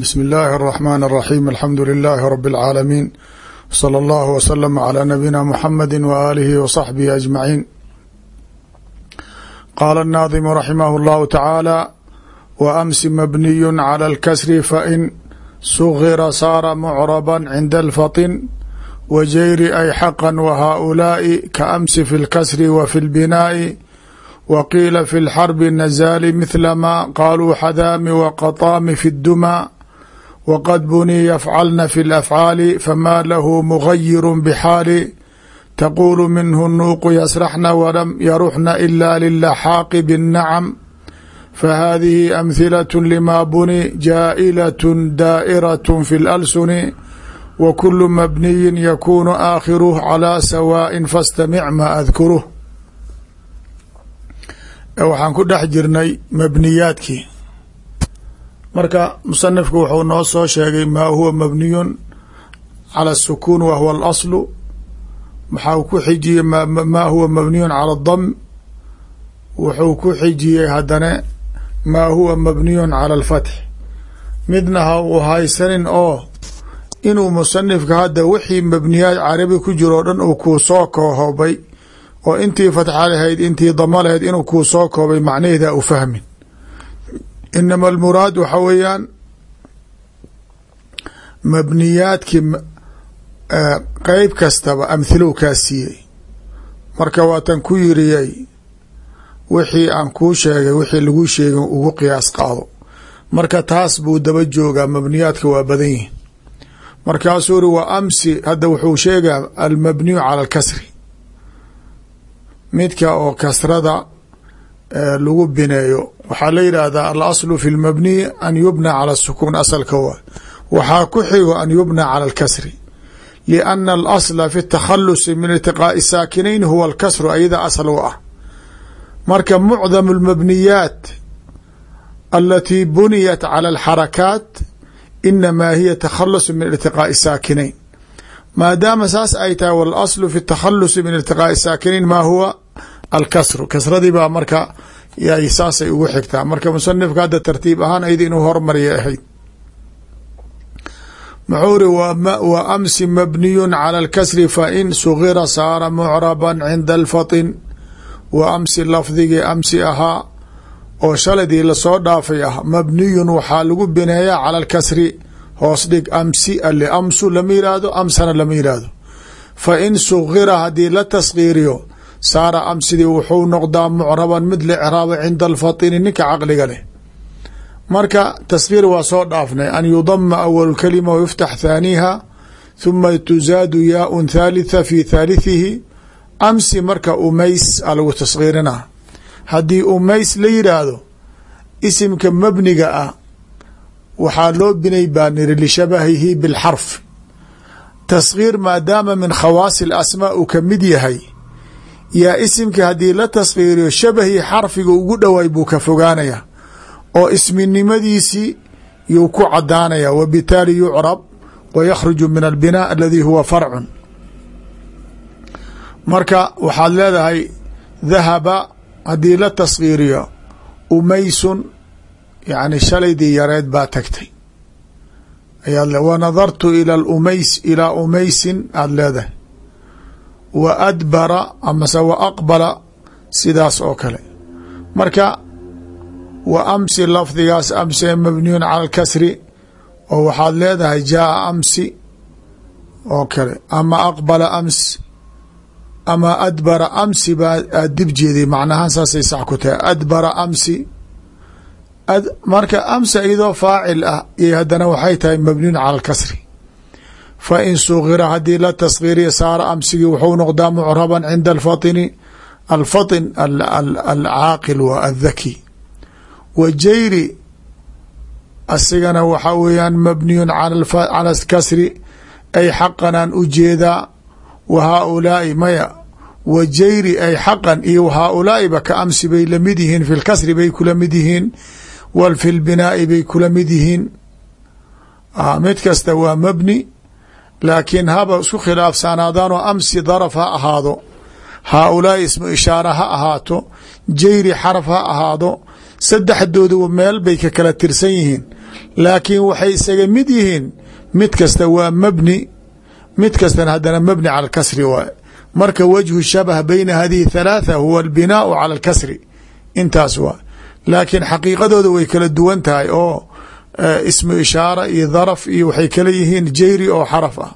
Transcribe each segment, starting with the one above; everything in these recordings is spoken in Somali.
bsmi اllahi الرحmn الرaxيm alxamdu لilaahi rb العaalamiin slى اllah wslm عlى nabiyina mxamadi waalihi wصaxbihi aجmaciin qaala الnaadimu raximah اllahu tacaala waamsi mabniyu clى اlkasri fain sugira saara mucraba cinda اlfatin wajayri ay xaqa whaؤulaaءi kaamsi fi اlkasri wa fi اlbinaaءi wqiila fi lxarbi nazaali mithla ma qaaluu xadaami waqataami fi dduma waqad bunii yafcalna fi lafcaali fama lahu mugayiru bxaali taquulu minhu nuuqu yasraxna walam yaruxna ila lilaxaaqi bاnnacam fahadihi amhilaة lima buni jaa'ilaة daa'iraة fi اlalsuni wakulu mabniyin yakunu aakhiruh calى sawaaءi fastamic ma adkuruh waxaan ku dhex jirnay mabniyaadkii marka musanifku wuxuu noo soo sheegay maa huwa mabniyun cala الsukuun wa huwa اlaslu waxau ku xijiyey maa huwa mabniyun cala اdam wuxuu ku xijiyey haddana maa huwa mabniyun cala اlfatx midna ha uu haysanin oo inuu musanifka hadda wixii mabniyaad carabi ku jiro o dhan uu kuu soo kohoobay oo intii fatxa lahayd intii dama lahayd inuu kuu soo koobay macnaheeda u fahmin. Inama almuraad waxa weeyaan mabniyaadkii qeyb kastaba amhilow kaa siiyey. Marka waatan ku yiriyay wixii aan kuu sheegay wixii lagu sheegin ugu qiyaas qaado. Marka taas buu daba joogaa mabniyaadka waa badan yihiin markaasuu uri wa amsi hadda wuxuu sheegaa almabniyu cala alkasri midka oo kasrada lagu bineeyo. Waxaa la yidhaahdaa alaslu fi lmabniyi an yubna cala sukuun asalka wa waxaa ku xigo an yubna cala alkasri. Lianna alasla fi takhalusi min iltiqaa'i saakinayn huwa alkasru ayada asal u ah. Marka mucdam almabniyaat alatii buniyat cala alxarakaat inamaa hiya takhalusu min iltiqaa'i saakinayn. Maadaama saas ay tahay walaslu fi takhalusi min iltiqaa'i saakiniin maa huwa alkasru. Kasradii baa marka yay saasay ugu xigtaa. Marka musanifka hadda tartiib ahaan ayada inuu hormarya ahayd. Muxuu ri wa amsi mabniyun cala alkasri fain sugira saara mucraban cinda alfatin. Wa amsi lafdigii amsi ahaa oo shaladii la soo dhaafay ah mabniyun waxaa lagu bineeyaa cala alkasri. Hoos dhig amsi ale amsu lama yihahdo amsana lama yihahdo fa in sugira haddii la taskhiiriyo saara amsidii wuxuu noqdaa mucraban mid la craaba cinda alfatini ninka caqliga leh. Marka taskhiir waa soo dhaafnay. An yudama awalu kalima wayuftax thaaniha thuma tuzaadu yaaun thalitha fi thaalithihi amsi marka umays a lagu taskhiirina haddii umays la yidhaahdo isimka mabniga ah waxaa loo binay baa niri lishabahihi bilxarf taskhiir maadaama min khawaasi alasmaa uu ka mid yahay yaa isimka haddii la taskhiiriyo shabahii xarfiga ugu dhowaay buu ka fogaanaya oo isminimadiisii yuu ku cadaanaya wa bitaali yucrab wa yakhruju min albinaa aladi huwa farcun. Marka waxaad leedahay dahaba haddii la taskhiiriyo umaysun yani shalaydii yareed baa tagtay. Ayaad wa nadartu ila umays ilaa umaysin aada leedahay wa adbara amase wa aqbala sidaas oo kale. Marka wa amsi lafdigaas amsi mabniyun cala alkasri oo waxaad leedahay jaaa amsi oo kale. Ama aqbala ams ama adbara amsi baa aad dib jeeday macnahaan saasay sax ku tahay. Adbara amsi marka amsa iyadoo faacil ah iyo haddana waxay tahay mabniyun cala alkasri fa in sugira haddii la taskhiiriya saara amsigii wuxuu noqdaa mucraban cinda alfatini. Alfatin alcaaqil wa athaki wa jayri asigana waxaa weeyaan mabniyun cala kasri ay xaqanaan u jeedaa wa haaulaai maya. Wa jayri ay xaqan iyo haaulaaiba ka amsi bay la mid yihiin fi lkasri bay kula mid yihiin wal fi lbinaa'i bay kula mid yihiin. Mid kasta waa mabni laakiin haba isku khilaafsanaadaanoo amsi daraf ha ahaado haaulaai ismu ishaara ha ahaato jayri xaraf ha ahaado saddexdoodu meel bay ka kala tirsan yihiin. Laakiin waxay isaga mid yihiin mid kasta waa mabni mid kastana haddana mabni cala alkasri waay marka wajhu shabah bayna hadihi thalaatha huwa albinaau cala alkasri intaas waa laakiin xaqiiqadooda way kala duwan tahay oo ismu ishaara iyo daraf iyo waxay kala yihiin jeyri oo xaraf ah.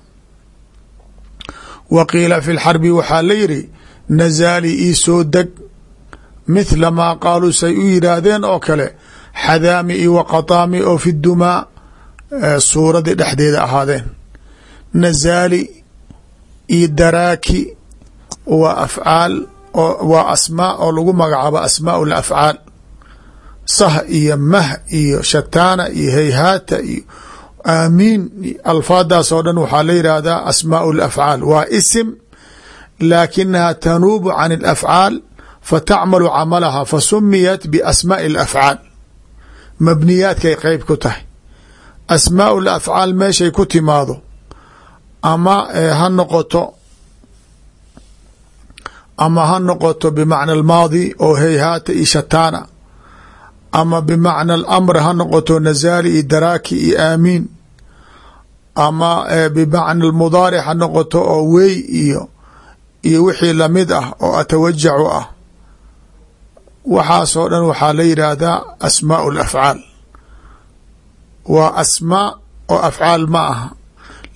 Wa qiila fi lxarbi waxaa la yidhi nazaali ii soo deg mithla maa qaaluu say u yidhaahdeen oo kale xadaami iyo waqataami oo fi dumaa suuradii dhexdeeda ahaadeen. Nazaali iyo daraaki waa afcaal waa asmaa oo lagu magacaabo asmaau lafcaal sah iyo mah iyo shataana iyo hayhaata iyo aamiin. Alfaadaas oo dhan waxaa la yidhaahdaa asmaau lafcaal waa isim laakinaha tanuubu can alafcaal fatacmalu camalaha fasumiyat biasmaai alafcaal mabniyaadkay qeyb ku tahay. Asmaau lafcaal meeshay ku timaado ama ha noqoto ama ha noqoto bimacna almaadi oo hayhaata iyo shataana ama bimacna alamr ha noqoto nazaali iyo daraaki iyo aamiin ama bimacna almudaaric ha noqoto oo wey iyo iyo wixii la mid ah oo atawajacu ah. Waxaasoo dhan waxaa la yidhaahdaa asmaau lafcaal waa asmaa oo afcaal ma aha.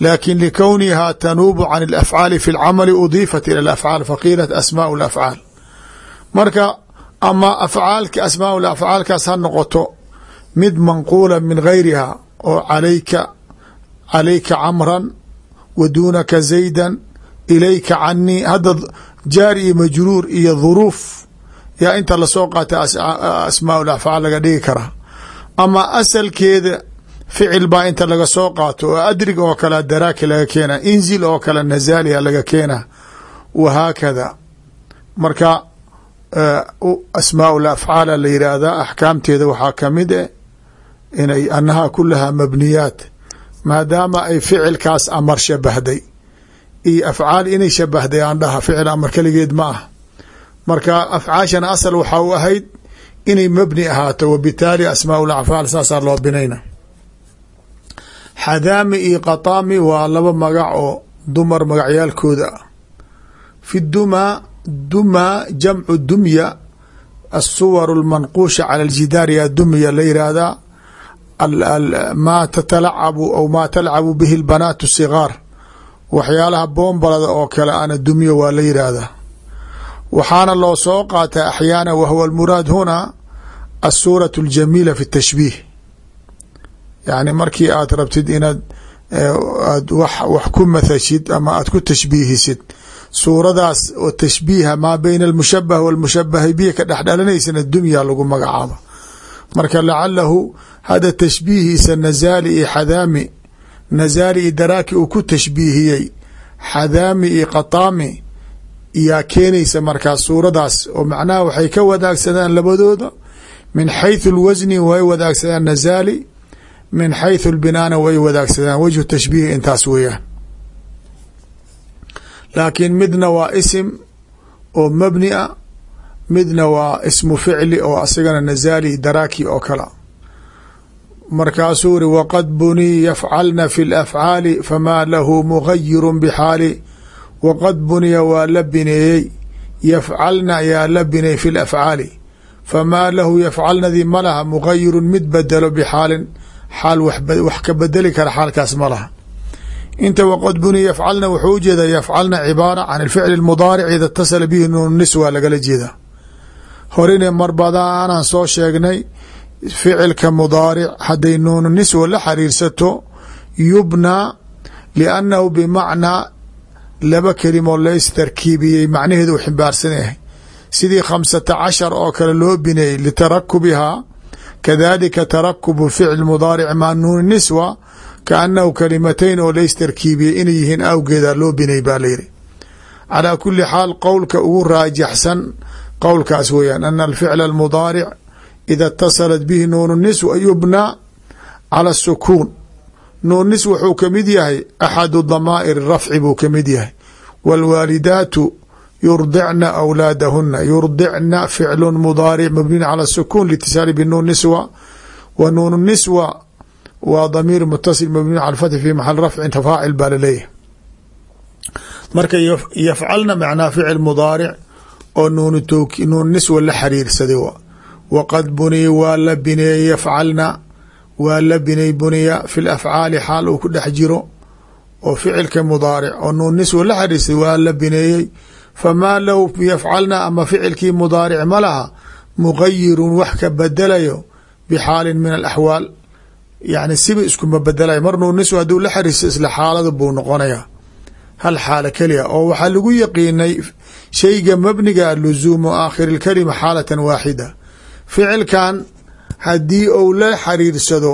Laakin likowniha tanuubu can alafcaali fi lcamali udiifat ila alafcaal faqiilat asmaau lafcaal marka ama afcaalka asmaau afcaalkaas ha noqoto mid manquula min gayriha oo calayka calayka camran wa duunaka zaydan ilayka canii hadda jaari iyo majruur iyo dhuruuf yaa inta la soo qaata asmaau afcaal laga dhigi karaa ama asalkeeda ficil baa inta laga soo qaato oo adrig oo kale daraaki laga keena inzil oo kale nazaaliya laga keena wahaakada marka asmaau afcaala la yidhaahdaa axkaamteeda waxaa ka mid eh inay anaha kulahaa mabniyaat maadaama ay ficilkaas amar shabahday. Iyo afcaal inay shabahday aan dhaha ficil amar keligeed ma ah. Marka afcaashan asal waxaa u ahayd inay mabni ahaato wabitaali asmaau afcaal saasaa loo binayna xadaami iyo qataami waa laba magac oo dumar magacyaalkooda ah. Fi dumaa dumaa jamcu dumya asuwar اlmanquusha cala aljidaar yaa dumya la yihahdaa maa tatalacabu aw maa talcabu bihi اlbanaat sigaar waxyaalaha boombalada oo kale ana dumya waa la yidhaahdaa waxaana loo soo qaata axyaana wahwa almuraad huna asuuraة اljamiila fi الtashbiih yani markii aad rabtid inaad aad wax ku mathashid ama aad ku tashbiihisid suuradaas oo tashbiiha maa bayna almushabah walmushabahi bihi ka dhexdhalanaysana dumya lagu magacaabo marka lacalahu hada tashbiihiisa nazaali iyo xadaami nazaali iyo daraaki uu ku tashbiihiyey xadaami iyo qataami yaa keenaysa markaas suuradaas oo macnaha waxay ka wadaagsadaan labadooda min xayثu اlwasni way wadaagsadaan nazaali min xayثu اlbinaana way wadaagsadaan wajhu tashbiihi intaas weeyaan laakiin midna waa isim oo mabni a midna waa ismu ficli oo asigana nazaali daraaki oo kala. Markaasuu iri waqad bunii yafcalna fi اlafcaali famaa lahu mugayiru bxaali waqad buniya waa la bineeyey. Yafcalna ayaa la bineey fi lafcaali famaa lahu yafcalnadii ma laha mugayirun mid bedelo bixaalin. Xaal wax ka bedeli kara xaalkaas ma laha inta waqad buniya yafcalna wuxuu u jeedaa yafcalna cibaara can alficli اlmudaaric ida اtasala bihi nuun niswa lagala jeedaa horena mar badanaan soo sheegnay ficilka mudaaric hadday nuunu niswa la xariirsato yubnaa liannahu bimacnaa laba kelimo lays tarkiibiyey macnaheedu u ximbaarsan sidii khamsata cashar oo kale loo bineeyey litarakubihaa kadalika tarakubu ficl mudaaric maa nuuni niswa kaanahu kalimatayn oo lays tarkiibiyey inay yihiin awgeeda loo binay baa layidhi calaa kuli xaal qowlka ugu raajaxsan qowlkaas weeyaan ana alficla almudaaric ida اtasalat bihi nuunu niswa yubnaa cala sukuun nuun nis wuxuu ka mid yahay axadu damaa'ir rafci buu ka mid yahay wاlwaalidaatu yurdicna awlaadahuna yurdicna ficlu mudaaric mabniin cala sukuun litisaali binuun niswa wa nuun niswa waa damiir mutasil mabniin cala fathi fi maxal rafcin tafaacil baa la leeyahay marka yafcalna macnaa ficil mudaaric oo nuun nuun niswa la xariirsaday waqad buniya waa la bineeyey yafcalna waa la binay buniya fi lafcaali xaal uu ku dhex jiro oo ficilka mudaaric oo nuun niswa la xariirsaday waa la bineeyey famaa low yafcalna ama ka bedelayo bixaalin min alaxwaal yani siba iskuma bedelayo mar nuun niswa hadduu la xariirsa isla xaalada buu noqonayaa. Hal xaalo keliya oo waxaa lagu yaqiinay shayga mabniga luzuumu aakhiri lkalima xaalatan waaxida. Ficilkan haddii ou la xariirsado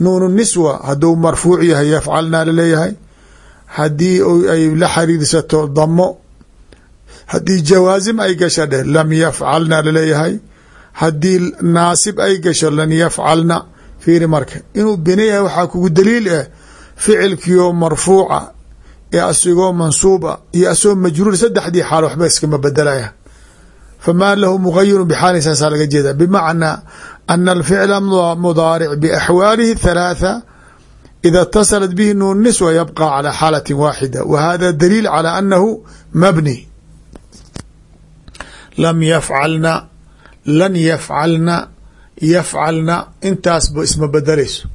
nuunu niswa hadduu marfuuc yahay yafcalna la leeyahay haddii ay la xariirsato damo haddii jawaasim ay gasha dheh lam yafcalna la leeyahay haddii naasib ay gasho lan yafcalna fiiri marka inuu bina yahay waxaa kugu daliil ah ficilkiio marfuuca ee asigoo mansuuba iyo asagoo majruur saddexdii xaal waxba iskama bedelaya famaa lahu mugayiru bxaalin saasaa laga jeeda bimacnaa ana alficla mudaaric biaxwaalihi thalaatha ida اtasalat bihi nuun niswa yabqa calى xaalati waaxida wa hada daliil calى anahu mabni lam yafcalna lan yafcalna yafcalna intaasba isma bedelayso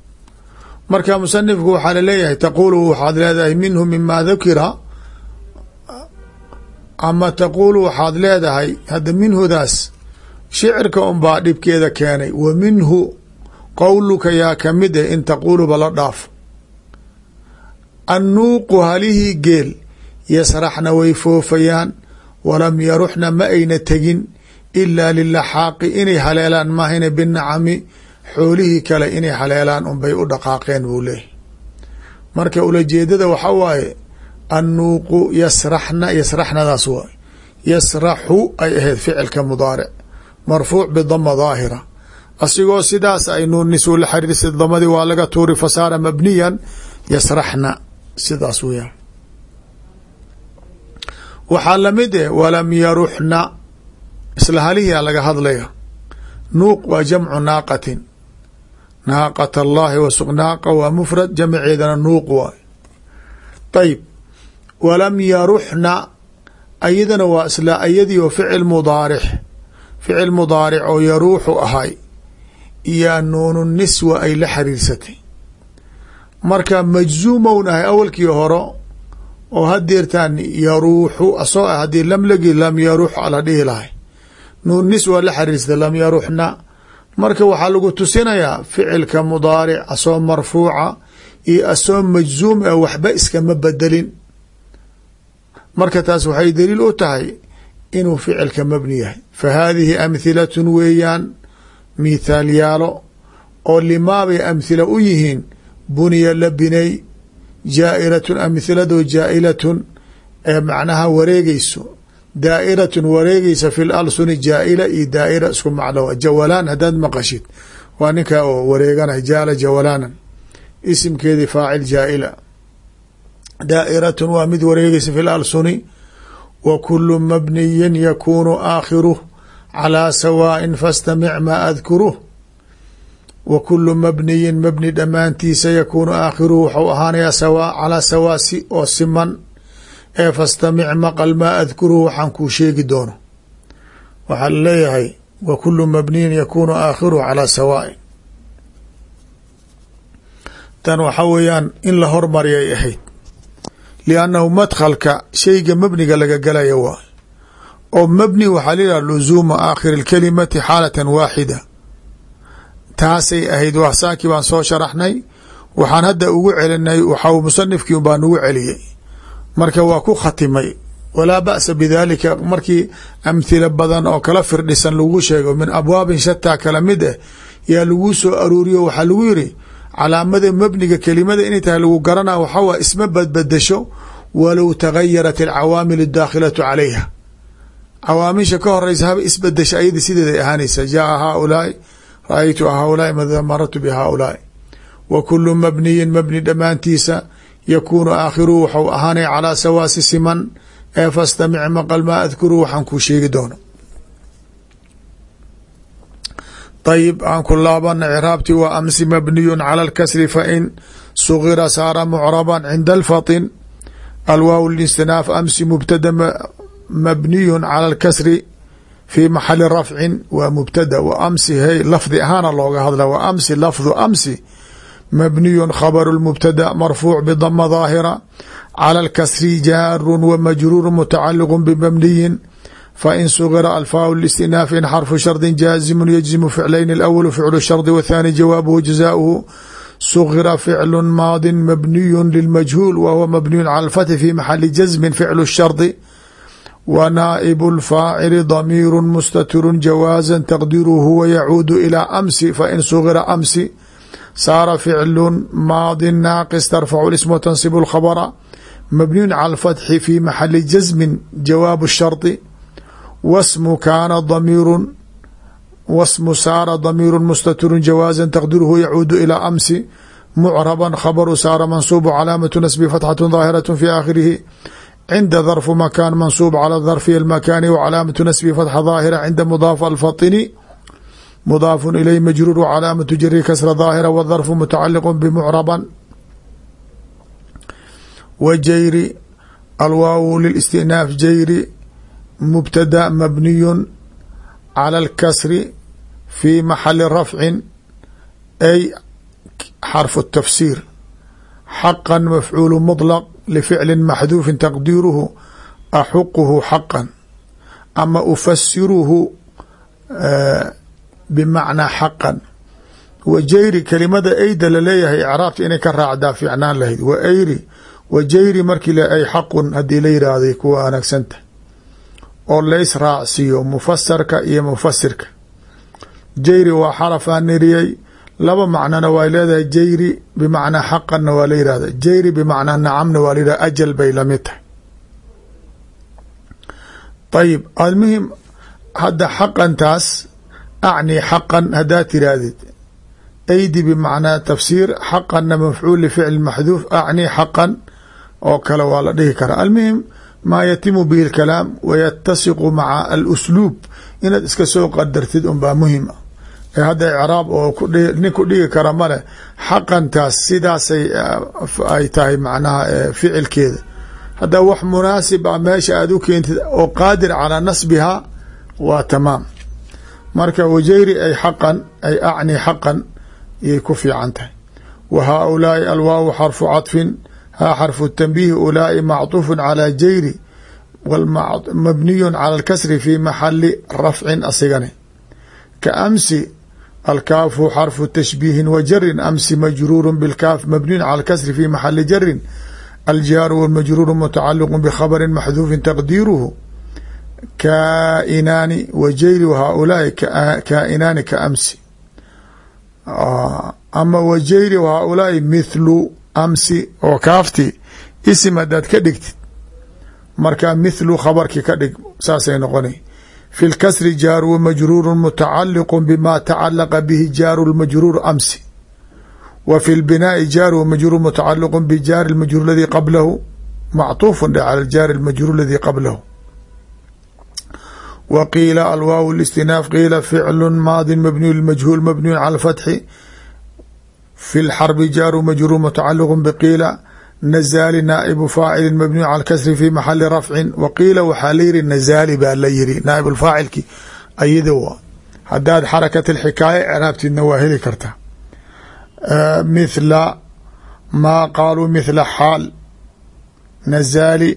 marka musanifku waxaa la leeyahay taquulu waxaad leedahay minhu mima dukira ama taquulu waxaad leedahay hadda minhudaas shicirka unbaa dhibkeeda keenay wa minhu qowluka yaa ka mid eh in taquuluba la dhaafo. Annuuqu halihii geel yasraxna way foofayaan walam yaruxna ma ayna tegin ilaa lilaxaaqi inay haleelaan maahayna binacami xoolihii kale inay haleelaan unbay u dhaqaaqeen buu leeyahy marka ulajeedada waxa waaye annuuqu yasraxna yasraxnadaas waay yasraxu ay ahayd ficilka mudaaric marfuuc bidama daahira asigoo sidaas ay nuun niswo la xariirsay damadii waa laga tuuri fasaara mabniyan yasraxna sidaas weyaan waxaa la mid eh walam yaruxna isla halihiaa laga hadlaya nuuq waa jamcu naaqatin. Naaqat allahi wasuq naaqa waa mufrad jamceedana nuuq waay. Ayib walam yaruxna ayadana waa isla ayadii oo ficil mudaarix. Ficil mudaaric oo yaruuxu ahay. Iyaa nuunu niswa ay la xariirsatay marka majzuumownahay awalkii horo oo hadeertaan yaruuxu asoo ah haddii lagi lam yarux ala dhihi lahay nuun niswa la xariirsatay lam yaruxna. Marka waxaa lagu tusinayaa ficilka mudaaric asoo marfuuca iyo asoo majzuum ah waxba iskama bedelin. Marka taas waxay daliil u tahay inuu ficilka mabni yahay. Fa haadihi amhilatun weeyaan mithaal yaalo oo limaabay amhila u yihiin buniya la binay jaa'iratun amhiladoo jaa'ilatun ee macnaha wareegeyso daa'iratun wareegeysa fi lalsuni jaa'ila iyo daa'ira isku macno jawalaan haddaad maqashid. Waa ninkaa oo wareeganay jaala jawalaanan. Isimkeedii faacil jaa'ila. Daa'iratun waa mid wareegeysa fi lalsuni wa kulu mabniyin yakuunu aakhiruh calaa sawaa'in fastamic maa adkuruh wa kulu mabniyin mabni dhammaantiisa yakuunu aakhiruhu waxau ahaanayaa sawa calaa sawaa si oo siman ee fastamic maqal maa adkuruhu waxaan kuu sheegi doono. Waxaa la leeyahay wa kulu mabniyin yakuunu aakhiruhu calaa sawaa'in tan waxa weeyaan in la hormariyay ahayd. Liannahu madkhalka shayga mabniga laga galaya waay oo mabni waxaa la yidhaha luzuuma aakhiri اlkalimati xaalatan waaxida. Taasay ahayd waasaakii baan soo sharaxnay waxaan hadda ugu celinay waxa musanifkii baa nagu celiyey marka waa ku khatimay. Walaa ba'sa bidaalika markii amhila badan oo kala firdhisan lagu sheego min abwaabin shataa kala mid ah yaa laguu soo aruuriyo waxaa lagu yiri calaamada mabniga kelimada inay tahay lagu garana waxawa isma badbadasho walow tagayarat alcawaamil adaakhilatu calayha. Cawaamisha ka horeysa haba isbadasha ayada sideeday ahaanaysa jaaa haaulaai ra'aytu haaulaai marartu bi haaulaai wa kulu mabniyin mabni dhammaantiisa yakuunu aakhiruhu waxau ahaanaya calaa sawaasi siman. Ee fastamic maqal maa adkuru waxaan kuu sheegi doono. Ayib aan ku laabana craabti wa amsi mabniyu cala اlkasri fain sugira saara mucraban cinda alfatin. Alwaaw listinaaf amsi mubtada mabniyu cala اlkasri fi maxali rafcin waa mubtada. Wa amsi hey lafdi ahaana looga hadla wa amsi lafdu amsi mabniyu khabru mubtada marfuuc bdama daahira cala اlkasri jaaru wa majruuru mutacaliq bmabniyin fain sugira alfaaء الاstinاaf in xarfu shardi jaazimu yجzimu ficlayn اأwl ficlu shardi wthaani jawaabuhu jazaؤuhu sugira ficlu maadi mabniyu lilmajhuul wa huwa mabniyu cala اlfathi fi maxali jazmi ficlu الshardi wa naa'ib اlfaacili damiiru mustatiru jawaaza taqdiruhu huwa yacuudu saara ficlu maadi naaqis tarfacu ism wtanصib اlkhabra mabniyu cala اlfatxi fi maxali jazmi jawaab الshardi wasmu kaana damiiru wasmu saara damiiru mustatiru jawaaza taqdiruhu yacuudu ilaa amsi mucraban khabaru saara mansuubu calaamatu nasbi fatxatu daahiraة fi aakhirihi cinda darfu makaan mansuub cala darfi اlmakaani w calaamatu nasbi fatxa daahira cinda mudaaf alfatini ilay majruur calaamatu jari kasra daahira wdarfu mutacaliq bmucraban wa jayri alwaawu lilistinaaf jayri mubtada mabniyu cala اlkasri fi maxali rafcin ay xarfu tafsiir xaqa mafcuulu muطlaq lficli maxduufin taqdiiruhu axuquhu xaqan ama ufasiruhu bimacnaa xaqan. Wa jayri kelimada eyda la leeyahay icraabta inay ka raacdaa fiicnaan lahayd. Wa ayri wa jayri markii ay xaqun haddii la yidhaahday kuwa wanaagsanta oo lays raacsiiyo mufasarka iyo mufasirka jayri waa xarafaa niriyey laba macnona waa leedahay jayri bimacnaa xaqanna waa la yihahda jayri bimacnaa nacamna waa la yihahda ajal bay la mid tahay. Ayib almuhim hadda xaqantaas acni xaqan haddaad tiraahdid aydi bimacnaa tafsiir xaqanna mafcuul lificli maxduuf acni xaqan oo kale waa la dhihi karaa almuhim maa yatimu bihi اlkalaam wayatasiqu maca alusluub inaad iska soo qadartid unbaa muhiim a ee hadda icraab oo nin ku dhigi kara male xaqantaas sidaasay ay tahay macnaha ficilkeeda hadda wax munaasib a meesha aad u keentid oo qaadir calaa nasbihaa waa tamaam marka wajayri ay xaqan ay acni xaqan yay ku fiican tahay wa haaulaai alwaawu xarfu caطfin haa xarfu tanbiih ulaai macطuufu calى jayri mabniyu calى اlkasri fi maxali rafcin asigane ka amsi alkaafu xarfu tashbiihin wa jarin amsi majruuru bاlkaaf mabniyu calى اlkasri fi maxali jarin aljaaru wاlmajruuru mutacaliq bkhabri maxduufi taqdiiruhu kaainaani wa jayri haaulaai kaainaani ka amsi. Ama wa jayri haaulaai mithlu amsi oo kaafti isim hadaad ka dhigtid marka mithlu khabarki ka dhig saasay noqona fi lkasri jaaru majruuru mutacaliqu bima tacalaqa bihi jaaru lmajruur amsi. Wa fi lbinaai jaaru majruur mutacaliqu bijaari lmajruur ladii qablahu macطuufu cala jaari lmajruur ladii qablahu wa qiila alwaaw listinaaf qiila ficlu maadi mabniyu lmajhuul mabniyu cala fatxi fi lxarbi jaaru majruur mutacaliq bqiila nazaali naaibu faacili mabniyu cala kasri fi maxali rafcin wa qiila waxaa la yiri nazaali baa la yiri naaib faacilki ayada wa hadaad xarakat alxikaaya craabtidna waa heli kartaa mithla maa qaaluu mithla xaal nazaali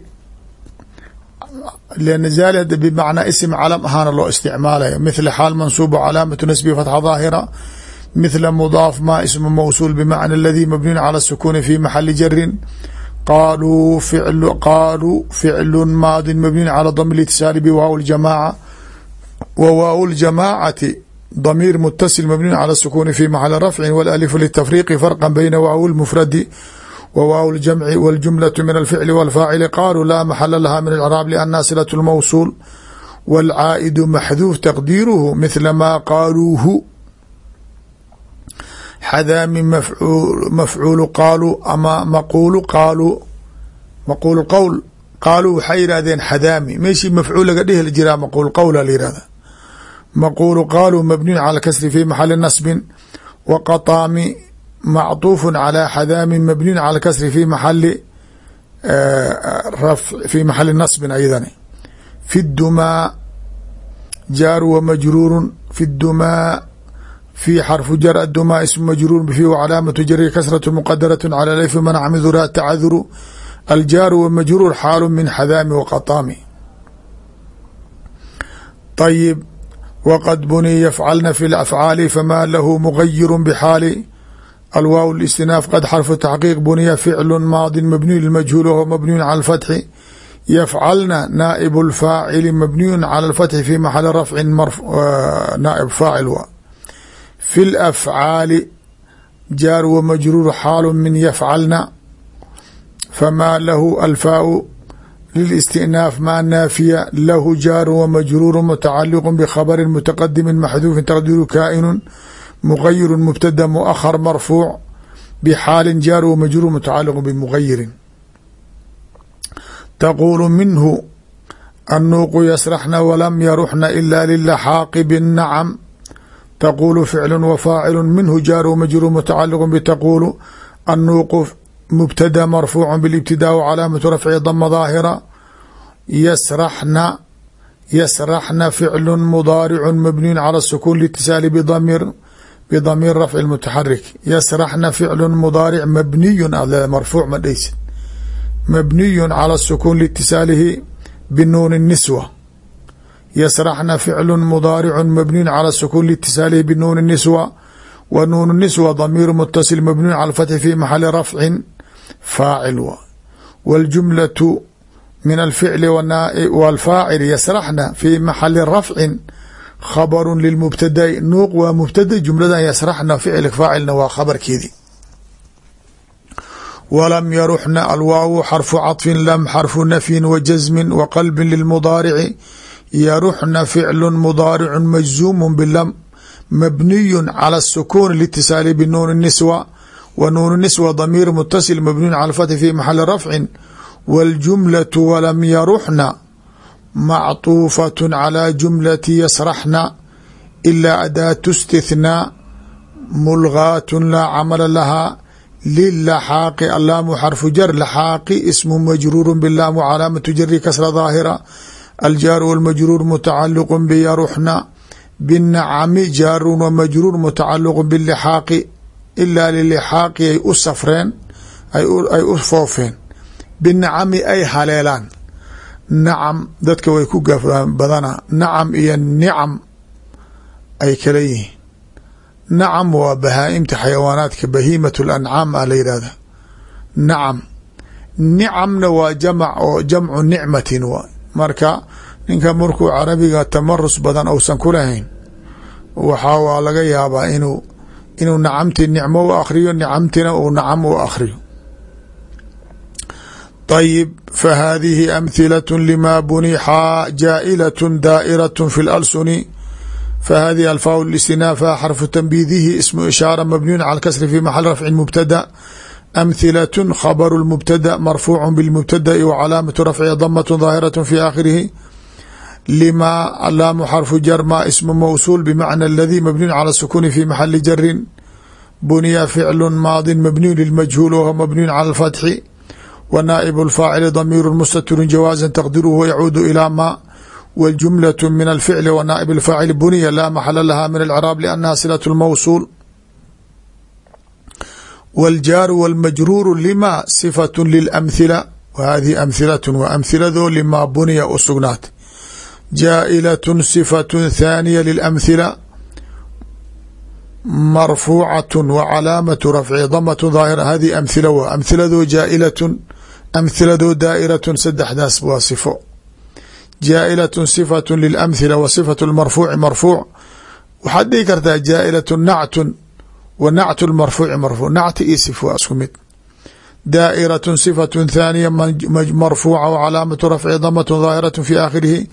nazaali hada bimacnaa ism calam ahaana loo isticmaalaya mithla xaal mansuubu calaamatu nasbi fatxa daahira mثل mضاaf ma ism mوصuل bmعنى اladي mبniي calى الsukuni fi maxali jarin qaaluu ficlu maadi mبniي calى dm الاتصاal bwaaw الجamاعة w waaw الجamاعati ضميir mتصل mبniي calى الsukuni fi maxali rفci wاlأlف للتfriqi فرقا byna waaw الmfradi w waaw الجمع wاlجumlaة min الficl والfaacili qaaluu laa maxala laha min الcراab لأnha silaة الmوصuل wاlcaaئd maxduuf تqdiiruhu mثla ma qaaluuhu xadaami mafcuulu qaaluu ama maquulu qaaluu maquulu qowl qaaluu waxay yidhahdeen xadaami meeshii mafcuul laga dhehli jiraa maquul qowla la yihahda maquulu qaaluu mabniyun cala kasri fi maxali nasbin wa qataami macطuufu calى xadaami mabniyun cala kasri fi maxali fi maxali nasbin ayadani fi dumaa jaaru wa majruuru fi dumaa fi xarfu jar adumaa ismu majruur bfi wcalaamatu jari kasratu muqadaraة calى lf manac min dura tacaduru aljaaru wa majruur xaalu min xadaami wa qataami طayib wqad bunii yafcalna fi اlafcaali fama lahu mugayiru bxaali alwaaw الاstinaaf qad xarfu taxqiiq buniya ficlu maadi mabniyu lmajhuul whuwa mabniyu cala اlfatxi yafcalna naaib اlfaacili mabniyu cala اlfatxi fi maxali rafcin naaib faacil wa fi اlafcaali jaar wa majruur xaalu min yafcalna famaa lahu alfaau lilistinaaf maa naafiya lahu jaaru wa majruuru mutacaliqu bkhabari mutaqadimi maxduufin taqdiru kaa'inu bxaalin jaaru wa majruur mutacaliqu bmugayirin taquulu minhu annuuqu yasraxna walam yaruxna ila lilaxaaqi bnacam taquulu ficlu wa faacilu minhu jaaru wa majruur mutacaliqu btaquulu annuuqu mubtada marfuucu bilibtidaa w calaamatu rafci dama daahira yasraxna yasraxna ficlu mudaaricu mabniyun cala sukuun litisaali bdamir bdamiir rafci mutaxarik yasraxna ficlu mudaaric mabniyun aad leeda marfuuc ma dheysid mabniyun cala sukuun liitisaalihi binuuni niswa yasraxna ficlu mudaaricu mabniyun cala sukuun liitisaalihi binuuni niswa wa nuunu niswa damiiru mutasil mabniyun cala fatxi fi maxali rafcin faacil w wاljumlatu min alficli wاlfaacil yasraxna fi maxali rafcin khabru lilmubtadai nuuq waa mubtada jumladan yasraxna ficil faacilna waa khabarkeedii walam yaruxna alwaawu xarfu caطfin lam xarfu nafyin wa jasmin wa qalbin lilmudaarici yaruxna ficlu mudaaricu majzuumu bilam mabniyu cala الsukuun litisaali binuuni niswa wa nuunu niswa damiir mutasil mabniyun cala fathi fi maxali rafcin wاljumlaةu walam yaruxna macطuufaة calى jumlati yasraxna ilaa adaatu اstithnaa mulgaat laa camala lahaa lilaxaaqi allaamu xarfu jar laxaaqi ismu majruuru bilaam calaamatu jari kasra daahira aljaaru wاlmajruur mutacaliqu biyaruxna binacami jaarun wa majruur mutacaliqu bilixaaqi ilaa lilixaaqi ay u safreen ay u foofeen binacami ay haleelaan nacam dadka way ku gaafaan badana nacam iyo nicam ay kala yihiin. Nacam waa bahaa-imta xayawaanaadka bahiimat lancaam ah la yidhahda nacam. Nicamna waa jamac oo jamcu nicmatin waay marka ninka markuu carabiga tamarus badan ousan ku lahayn waxaa waa laga yaabaa inuu inuu nacamti nicmo u akhriyo nicamtina uu nacam u akhriyo طيب فhذiه أمثلة لma بنixا jائلة dائرة في الألسن فhذiه الفاء الاستناaفa xرف تنبيذihi اسم إشhاaرة مبنiي على الكسر في محل رفع مبتدأ أمثلة خبر المبتدأ مرفوع بالمبتدأ وعلاaمة رفعه ضمة ظاهرة في آkhرihi لma lاam xرف jر ma اسم موصول بمعنى الذي مبني على السكون في محل جر بنya فعل ماض مبني للمجهول وهو مبني على الفتح ونائب الفاacل ضمير مستتر جواaزا تقدiره يعuud إلى mا والجملة من الفعل ونائب الفاacل بنيa لا محل لها من العراab لأنها صلة الموصول والjاar والمجrور لma صفة للأمثلة وهذه أمثلة وأمثiلado لma بنيa u sugnaatay جائلة صفة ثانية للأمثلة مرفوعة وعلاaمة رفع ضمة ظاaهرة هذه أمثلة w أمثiلado جائلة amhiladoo daa'iratun saddexdaas waa sifo jaa'ilatun sifatu lilamhila wa sifatu lmarfuuci marfuuc waxaad dhihi kartaa jaa'ilatun nactun wa nactu lmarfuuci marfuuc nacti iyo sif waa isku mid daa'iratun sifatun thaaniya marfuuca wa calaamatu rafci damatun daahiratu fi aakhirihi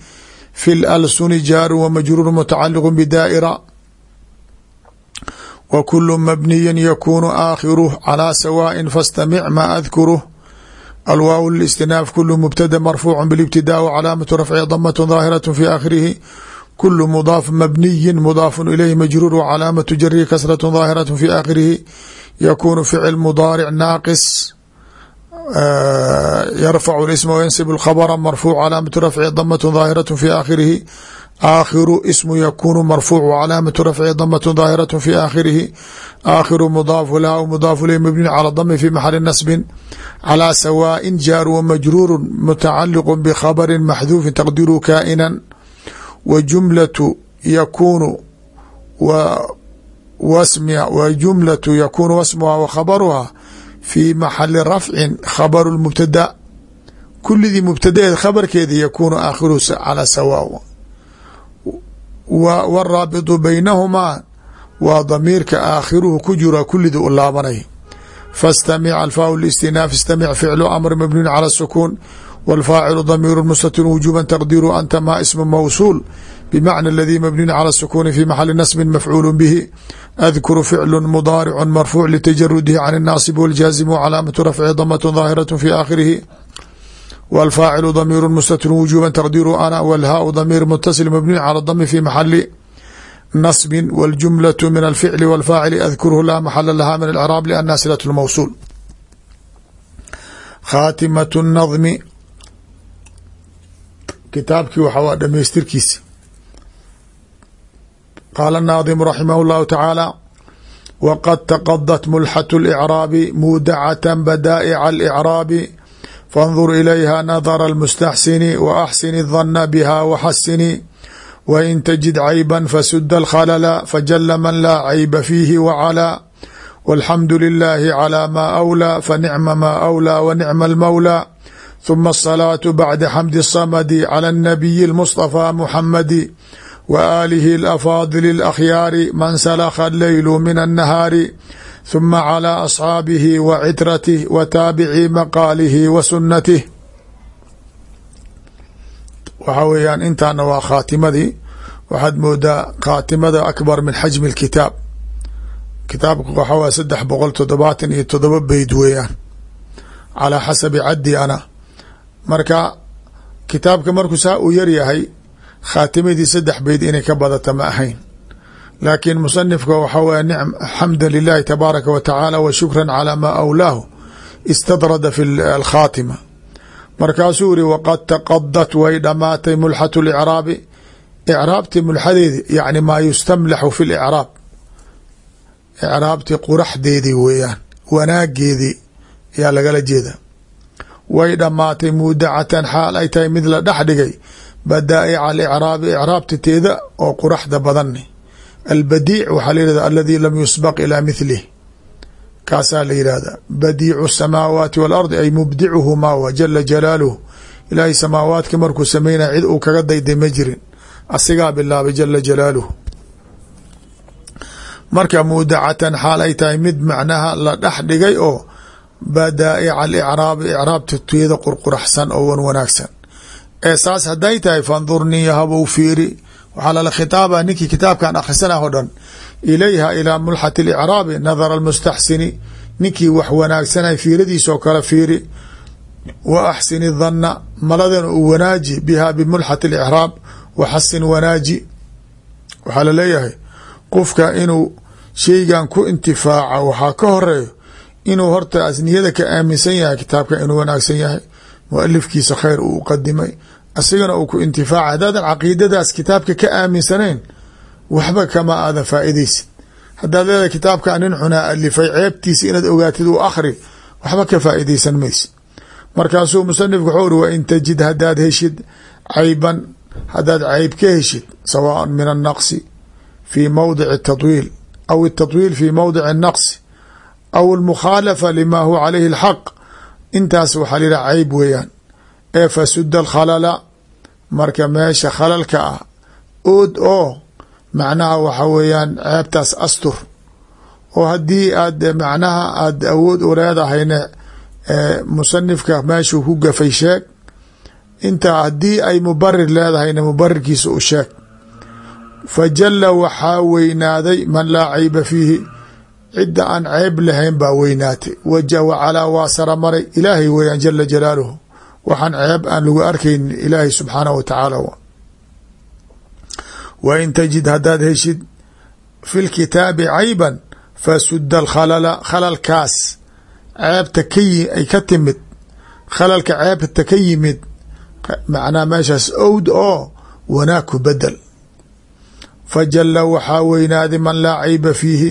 fi lalsuni jaarun wamajruuru mutacaliqu bidaa'ira wa kulu mabniyin yakuunu aakhiruh calaa sawaaءin fastamic maa adkuruh alwaaw listinaaf kulu mubtada marfuucu bilibtidaa wcalaamatu rafci damat daahiraة fi aakhirihi kulu mudaaf mabniyi mudaafu ilayhi majruur wcalaamatu jarihi kasraة daahiraة fi aakhirihi yakunu ficil mudaaric naaqis yarfacu isma wayansib khabra marfuuc calaamatu rafci damat daahiraة fi aakhirihi aakhiru ismu yakunu marfuuc calaamatu rafci damat daahiraة fi aakhirihi aakhiru mudaafu laha mudaafu ilayh mabniyu calى dami fi maxali nasbin calى sawaaءin jaar wmajruuru mutacaliq bkhabri maxduufin taqdiru kaainan wa jumlatu yakunu wa jumlatu yakunu wasmuha wa khabaruha fi maxali rafcin khabaru mubtada kulidii mubtadaeed khabarkeedi yakunu aakhiruhu calى sawa wraabitu baynahumaa waa damiirka aakhiruhu ku jira kulida u laabanay fastamic alfaa listinaaf istamic ficlu amr mabniun calى sukuun wاlfaacilu damiiru mustatir wujuba taqdiru anta ma ismu mawsuul bmacna اladii mabniun calى sukuuni fi maxali nasbin mafcuul bihi adkuru ficlu mudaaricu marfuuc litajarudihi can الnaasib wاljaazimu calaamatu rafci damat daahiraة fi aakhirihi wاlfaacilu damiiru mustatir wujuba taqdiru ana wاlhaau damiir mutasil mabniun calى dami fi maxali nasbi wاljumlaة min alficli wاlfaacili adkurhu laa maxala laha min alcraab liannaha silaة اlmawsuul khaatimaة الnadmi kitaabkii waxaa dhamaystirkiisi qaala الnaadimu raximah اllahu tacaala waqad taqadat mulxaة اlإcraabi muudacata badaa'ica اlإcraabi fandur ilayha nadara almustaxsini wa axsini dana biha waxasini wain tajid cayba fasuda alkhalala fajala man laa cayba fiihi wacalaa walxamdu lilaahi calaa maa awlaa fanicma maa awlaa wanicma almawlaa huma asalaatu bacda xamdi asamadi cala alnabiyi almustafaa muxamadi wa aalihi alafaadili alakhyaari man salakha alleylu min annahaari huma calaa asxaabihi wa citratih wa taabicii maqaalihi wa sunnatih waxaa weeyaan intaana waa khaatimadii waxaad moodaa khaatimada akbar min xajmi اlkitaab kitaabka waxaa waay saddex boqol toddobaatan iyo todoba beyd weeyaan calaa xasabi caddi ana marka kitaabka markuu saa uu yaryahay khaatimadii saddex beyd inay ka badata ma ahayn laakiin musanifka waya nicm xamda lilahi tabaaraka wa tacaala wa shukra calaa maa awlaahu istadrada fi alkhaatima. Markaasuu yiri waqad taqadat way dhamaatay mulxat licraabi icraabtii mulxadeedi yani maa yustamlaxu fi licraab icraabtii quraxdeedii weeyaan wanaageedii ayaa lagala jeeda way dhamaatay muudacatan xaal ay tahay mid la dhex dhigay badaa'ica alicraabi icraabti teeda oo quraxda badani albadiic waxaa la yihahda aladi lam yusbaq ilaa mithlih kaasaa la yidhahda badiicu samaawaati waalardi ay mubdicuhumaa wa jala jalaaluhu. Ilaahay samaawaadka markuu sameynaya cid uu kaga dayday ma jirin. Asigaa bilaabay jala jalaaluhu. Marka mudacatan xaal ay tahay mid macnaha la dhex dhigay oo badaa'ica alicraabi icraabta tuyada qurquraxsan oo wan wanaagsan ee saas hadday tahay fandurnii habow fiiri waxaa lala khitaaba ninkii kitaabkan akhrisanah o dhan ilayha ilaa mulxat اlicraabi nadara اlmustaxsini ninkii wax wanaagsanay fiiradiisoo kale fiiri wa axsini dhanna maladana u wanaaji biha bimulxat اlicraab waxasin wanaaji waxaa laleeyahay qofka inuu sheygan ku intifaaca waxaa ka horeeyo inuu horta asniyada ka aaminsan yahay kitaabka inuu wanaagsan yahay mualifkiisa khayr uu qadimay asigana uu ku intifaaca haddaadan caqiidadaas kitaabka ka aaminsanayn waxba kama aadan faaideysid haddaad leedahay kitaabka nin xunaa alifay ceebtiisa inaad ogaatid u akhri waxba ka faaideysan maysid markaasuu musanifku wuxuu uri wain tajid haddaad heshid cayban haddaad cayb ka heshid sawaaء min الnaqsi fi mawdici التطwiil aw التطwiil fi mawdici الnaqsi aw الmukhaalafa lima huwa calayhi الxaq intaas waxaa la yidhah cayb weeyaan ee fasuda alkhalala marka meesha khalalka ah ood oo macnaha waxa weeyaan ceebtaas astur. Oo haddii aad macnaha aada awood u leedahayne musanifka meeshuu ku gafay sheeg intaa haddii ay mubarir leedahayna mubarirkiisa u sheeg. Fa jalla waxaa weynaaday man laa cayba fiihi cidda aan ceeb lahayn baa weynaatay. Waja wacalaa waa sara maray ilaahay weeyaan jala jalaaluhu waxaan ceeb aan lagu arkaynin ilaahay subxaanahu wa tacaala. Wa in tajid haddaad heshid fi lkitaabi cayban fasuda alkhalala khalalkaas ceebta ka ay ka timid. Khalalka ceebta ka yimid macnaha meeshaas owd oo wanaag ku bedel fajalla waxaa weynaaday man laa cayba fiihi.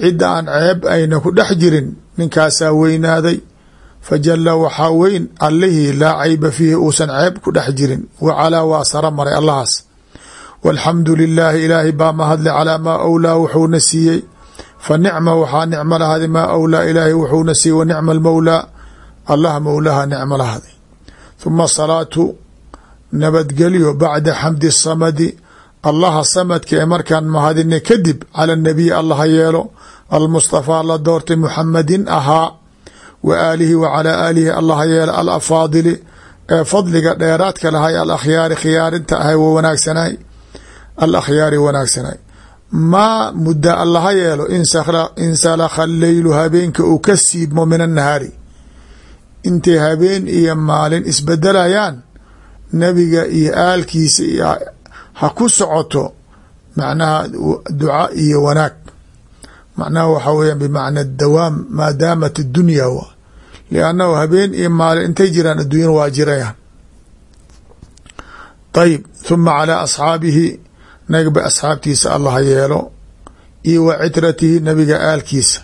Cidda aan ceeb ayna ku dhex jirin ninkaasaa weynaaday fajalla waxaa weyn allihii laa cayba fiihi uusan ceeb ku dhex jirin. Wacalaa waa sara maray allahaas walxamdu lilaahi ilaahay baa mahadle calaa maa awlaa wuxuuna siiyey. Fa nicma waxaa nicmo lahaaday maa awlaa ilaahay wuxuuna siiyey. Wa nicma almowlaa allah mowlaha nicmo lahaaday huma asalaatu nabadgelyo bacda xamdi samadi. Allaha samadka ee markaan mahadinay kadib cala nabiy allaha yeelo. Almustafaa la doortay muxamadin ahaa wa aalihi wa calaa aalihi allaha yeelo alafaadili ee fadliga dheeraadka lahay alakhyaari khiyaarinta ahay wa wanaagsanay alakhyaari wanaagsanay maa mudda allaha yeelo insalakha leylu habeenka uu ka siibmo min annahaari intay habeen iyo maalin isbedelayaan nebiga iyo aalkiisa iyo ha ku socoto macnaha duca iyo wanaag macnaha waxaa weeyaan bimacna dawaam maa daamat addunya w liannahu habeen iyo maalin intay jiraan adduunyana waa jirayaan. Ayib huma calaa asxaabihi nagba asxaabtiisa allaha yeelo iyo wa citratihi nabiga aalkiisa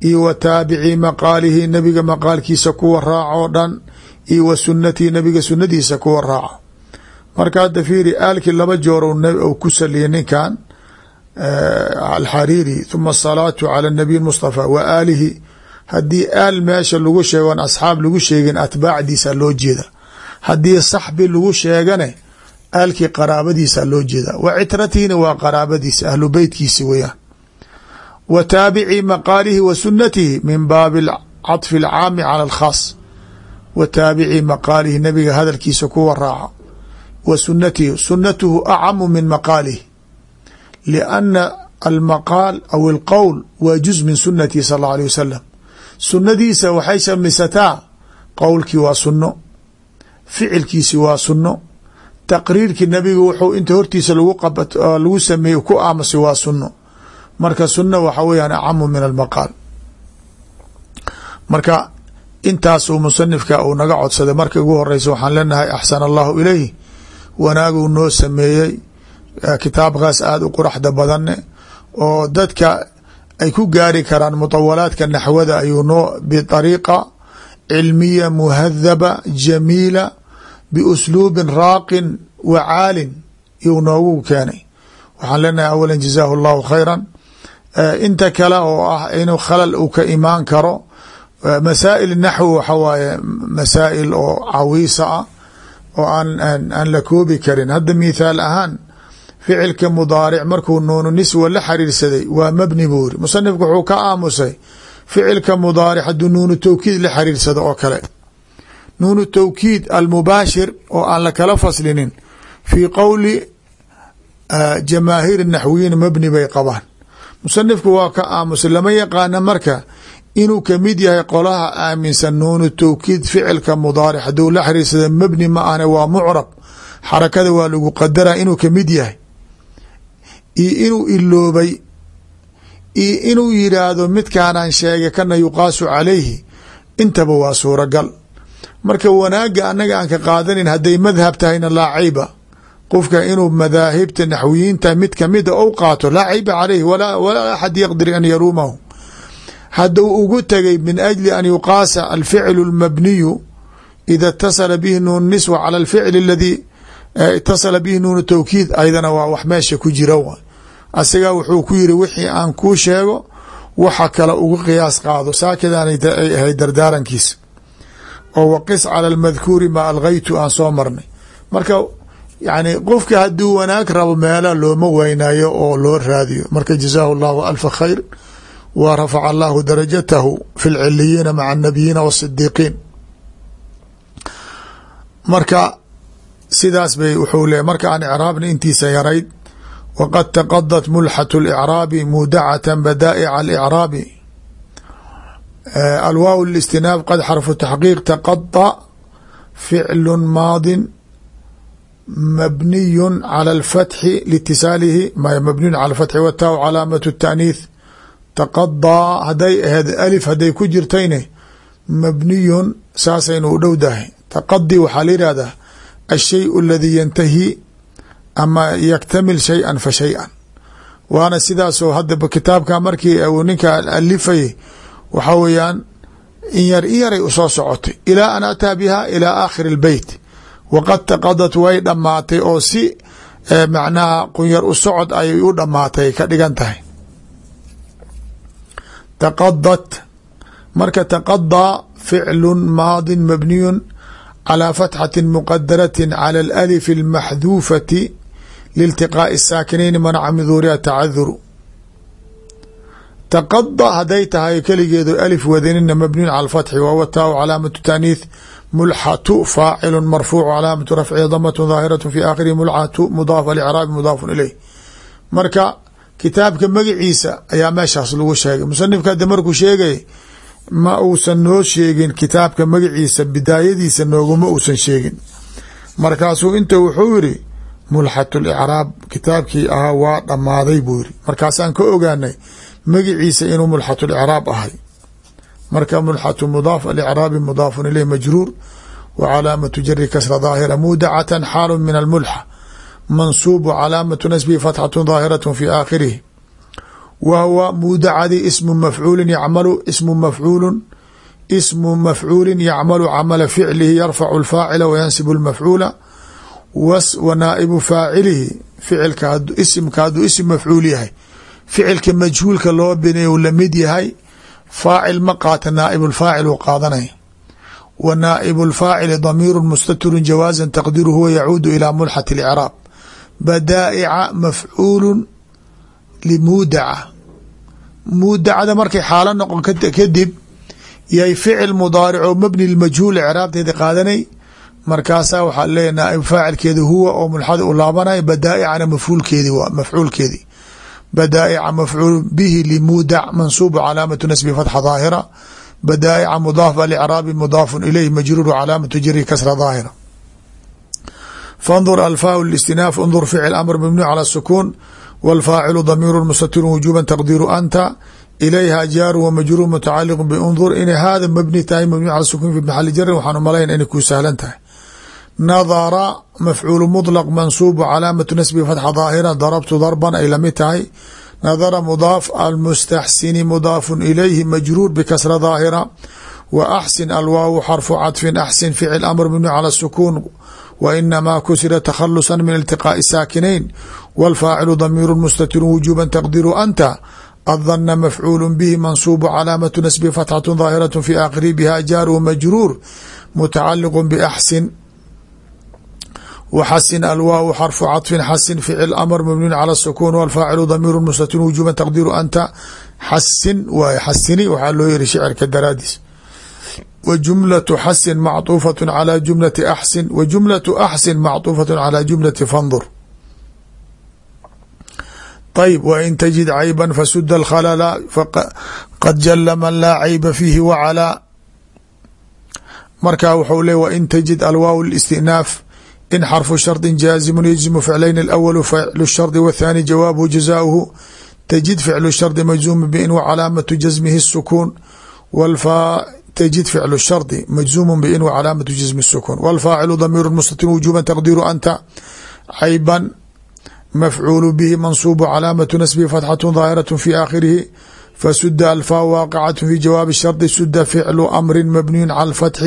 iyo wa taabicii maqaalihi nabiga maqaalkiisa kuwa raacoo dhan iyo wa sunatihi nabiga sunadiisa kuwa raaco. Marka hadda fiiri aalkii laba joor ku saliyay ninkan alxariiri huma asalaatu cala nabiy mustafa wa aalihi haddii aal meesha lagu sheegon asxaab lagu sheegin atbaacdiisa loo jeeda haddii saxbi lagu sheegane aalkii qaraabadiisa loo jeeda wa citratihina waa qaraabadiisa ahlu beytkiisi weyaan wa taabicii maqaalihi wa sunatihi min baabi caطfi alcaami cala alkhaas wa taabicii maqaalihi nabiga hadalkiisa kuwa raaca wa sunatihi sunatuhu lianna almaqaal aw alqowl waa juz min sunatihi sal allau alيh wasalam sunadiisa waxay shamisataa qowlkii waa sunno ficilkiisi waa sunno taqriirkii nabiga wuxuu inta hortiisa lagu sameeyey ku aamusay waa sunno marka sunno waxa weyaan acamu min almaqaal marka intaasuu musanifka uu naga codsaday marka ugu horeysa waxaan leenahay axsana allahu ilayh wanaaguu noo sameeyey kitaabkaas aada u quraxda badanne oo dadka ay ku gaari karaan mutawalaadka naxwada ayuu noo biطariiqa cilmiya muhadaba jamiila biusluubin raaqin wa caalin yuu noogu keenay. Waxaan leenahay awalan jazaahu allahu khayra inta kale oo ah inuu khalal uu ka imaan karo masaa'il naxwi waxa waaye masaa'il oo cawiisa ah oo aan aan la koobi karin. Hadda mithaal ahaan ficilka mudaaric markuu nuunu niswa la xariirsaday waa mabni buu iri musanifku wuxuu ka aamusay ficilka mudaaric hadduu nuunu tawkiid la xariirsado oo kale. Nuunu tawkiid almubaashir oo aan la kala faslinin fii qowli jamaahiir naxwiyiin mabni bay qabaan. Musanifku waa ka aamusay lama yaqaana marka inuu ka mid yahay qolaha aaminsan nuunu tawkiid ficilka mudaaric hadduu la xariirsada mabni ma ahne waa mucrab. Xarakada waa lagu qadara inuu ka mid yahay iyo inuu iloobay iyo inuu yidhaahdo midkaanaan sheegay kana yuqaasu calayhi intaba waa suuragal. Marka wanaaga annaga aan ka qaadanin hadday madhab tahayna laa cayba. Qofka inuu madaahibta naxwiyiinta mid kamida ou qaato laa cayba calayhi walaa axad yaqdir an yaruumahu. Hadduu ugu tegay min ajli an yuqaasa alficlu اlmabniyu ida اtasala bihi nuun niswa cala alficli aladii itasala bihi nuunu tawkiid aydana waa wax meesha ku jira w asigaa wuxuu ku yiri wixii aan kuu sheego waxa kale ugu qiyaas qaado. Saakidan ay ahayd dardaarankiisa oo waqis cala almadkuuri maa algaytu aan soo marnay. Marka yani qofka hadduu wanaag rabo meela looma weynayo oo loo raadiyo. Marka jazaahu allahu alfa khayr wa rafaca allahu darajatahu fi lciliyiina maca anabiyiina wasidiiqiin marka sidaas bay wuxuu leeya marka aan icraabna intiisa yarayd wqad taqadat mulxat اlcraabi mudacatan badaa'ica alcraabi alwaaw listinaab qad xarfu taxqiiq taqada ficlu maadin mabniyun cala alfatxi liitisaalihi mabniyun cala alfatxi wataaw calaamat taaniih taqadaa haday aheed alif haday ku jirtayne mabniyun saasaynu u dhowdahay taqadi waxaa la yihahdaa ashay aladi yantahi ama yaktamil shay-an fa shay-an waana sidaasoo hadda kitaabka markii uu ninka alifayay waxaa weeyaan in yar in yaray usoo socotay ilaa an ataa biha ilaa aakhiri اlbeyt waqad taqadat way dhammaatay oo si macnaha qunyar u socod ayay u dhammaatay ka dhigan tahay taqadat marka taqadaa ficlu maadi mabniyu calى fatxati muqadarati calى alif اlmaxduufati liiltiqaa'i saakinayni manaca min duuriha tacaduru taqada hadday tahay keligeedu alif wadanina mabniyun cala alfatxi waawataaw calaamatu taaniih mulxatu faacilu marfuucu calaamatu rafcihi damatun daahiratu fi aakhirihi mulxatu mudaaf alicraabi mudaafun ileyh marka kitaabka magiciisa ayaa meeshaas lagu sheegay musanifka hadda markuu sheegay ma uusan noo sheegin kitaabka magaciisa bidaayadiisa nooguma uusan sheegin markaasuu inta wuxuu yidhi mulxat licraab kitaabkii ahaa waa dhammaaday buu yiri markaasaan ka ogaanay magiciisa inuu mulxatu licraab ahay. Marka mulxatu mudaaf alicraabi mudaafun ileyh majruur wa calaamatu jari kasra daahira mudacatan xaalu min almulxa mansuub calaamatu nasbihi fatxatu daahiratu fi aakhirihi. Wa huwa mudacadii ismu mafcuulin yacmalu ismu mafcuulun ismu mafcuulin yacmalu camala ficlihi yarfacu alfaacila wayansibu almafcuula wa naaibu faacilihi ficilka isimka hadduu isim mafcuul yahay ficilka majhuulka loo binay u la mid yahay faacil ma qaata naaibu lfaacil uu qaadanay. Wa naaibu lfaacili damiiru mustatirun jawaasan taqdiru huwa yacuudu ilaa mulxati اlcraab badaa'ica mafcuulu limuudaca. Muudacada markay xaalo noqon kadib yay ficil mudaaric oo mabni majhuul icraabteeda qaadanay markaasaa waxaa leeya naaib faacilkeedi huwa oo mulxada u laabanaya badaa'icana mafcuulkeedi waa mafcuulkeedi. Badaa'ica mafcuul bihi limuudac mansuubu calaamatu nasbi fatxa daahira. Badaa'ica mudaaf alicraabi mudaafun ilayh majruuru calaamatu jari kasra daahira. Fandur alfaa listinaaf undur ficil amr mabniu cala sukuun. Wاlfaacilu damiiru mustatiru wujuba taqdiiru anta. Ilayha jaaru wamajruur mutacaliq bundur inay hada mabni tahay mabni cala sukuun fi maxali jarin waxaan umalayn inay ku sahlan tahay nadara mafcuul mطlq mansuub calaamatu nasbi fatxa daahira darabtu darban ay la mid tahay. Nadara mudaaf almustaxsini mudaafu ilayhi majruur bikasra daahira wa axsin alwaawu xarfu cadfin axsin ficil amr mibni cala sukuun wa inamaa kusira takhalusa min iltiqaa'i saakinayn. Walfaacilu damiiru mustatiru wujuuba taqdiru anta. Adana mafcuul bihi mansuubu calaamatu nasbi fatxatu daahiratu fi akhiri biha jaaruhu majruur mutacaliqu baxsin wxasin alwaaw xarfu caطfin xasin ficil amr mabniun calى sukuun wاlfaacilu damiiru mustatiru wujuba taqdiru anta xasin waay xasini waxaa loo yihi shicirka daraadiis w jumlaة xasin macطuufaة calى jumlati axsin w jumlaة axsin macطuufaة calى jumlati fandur طayb wain tajid cayba fasuda اlkhalala qad jala man laa cayba fiihi wacalaa marka wuxuu le wain tajid alwaaw الاstinaaf in xarfu shardi jaazimu yجzimu ficlayn اlأwl ficlu الshardi wالthani jawaabuhu jazaaؤuhu tajid ficlu الshardi majzumu bin wcalaamatu jasmihi الsukuun تجد فعل الشhرط مجزوم بn وcلاaمة جزم السكون والفاaciل ضمير مستتر وجوبا تقدير أنت عyبا مفعول به منصوب cلاaمة نسبه فتحة ظاهرة في آkhره فسد الفا واقعة في جواب الشhرط سد فعل أمر مبني على الفتح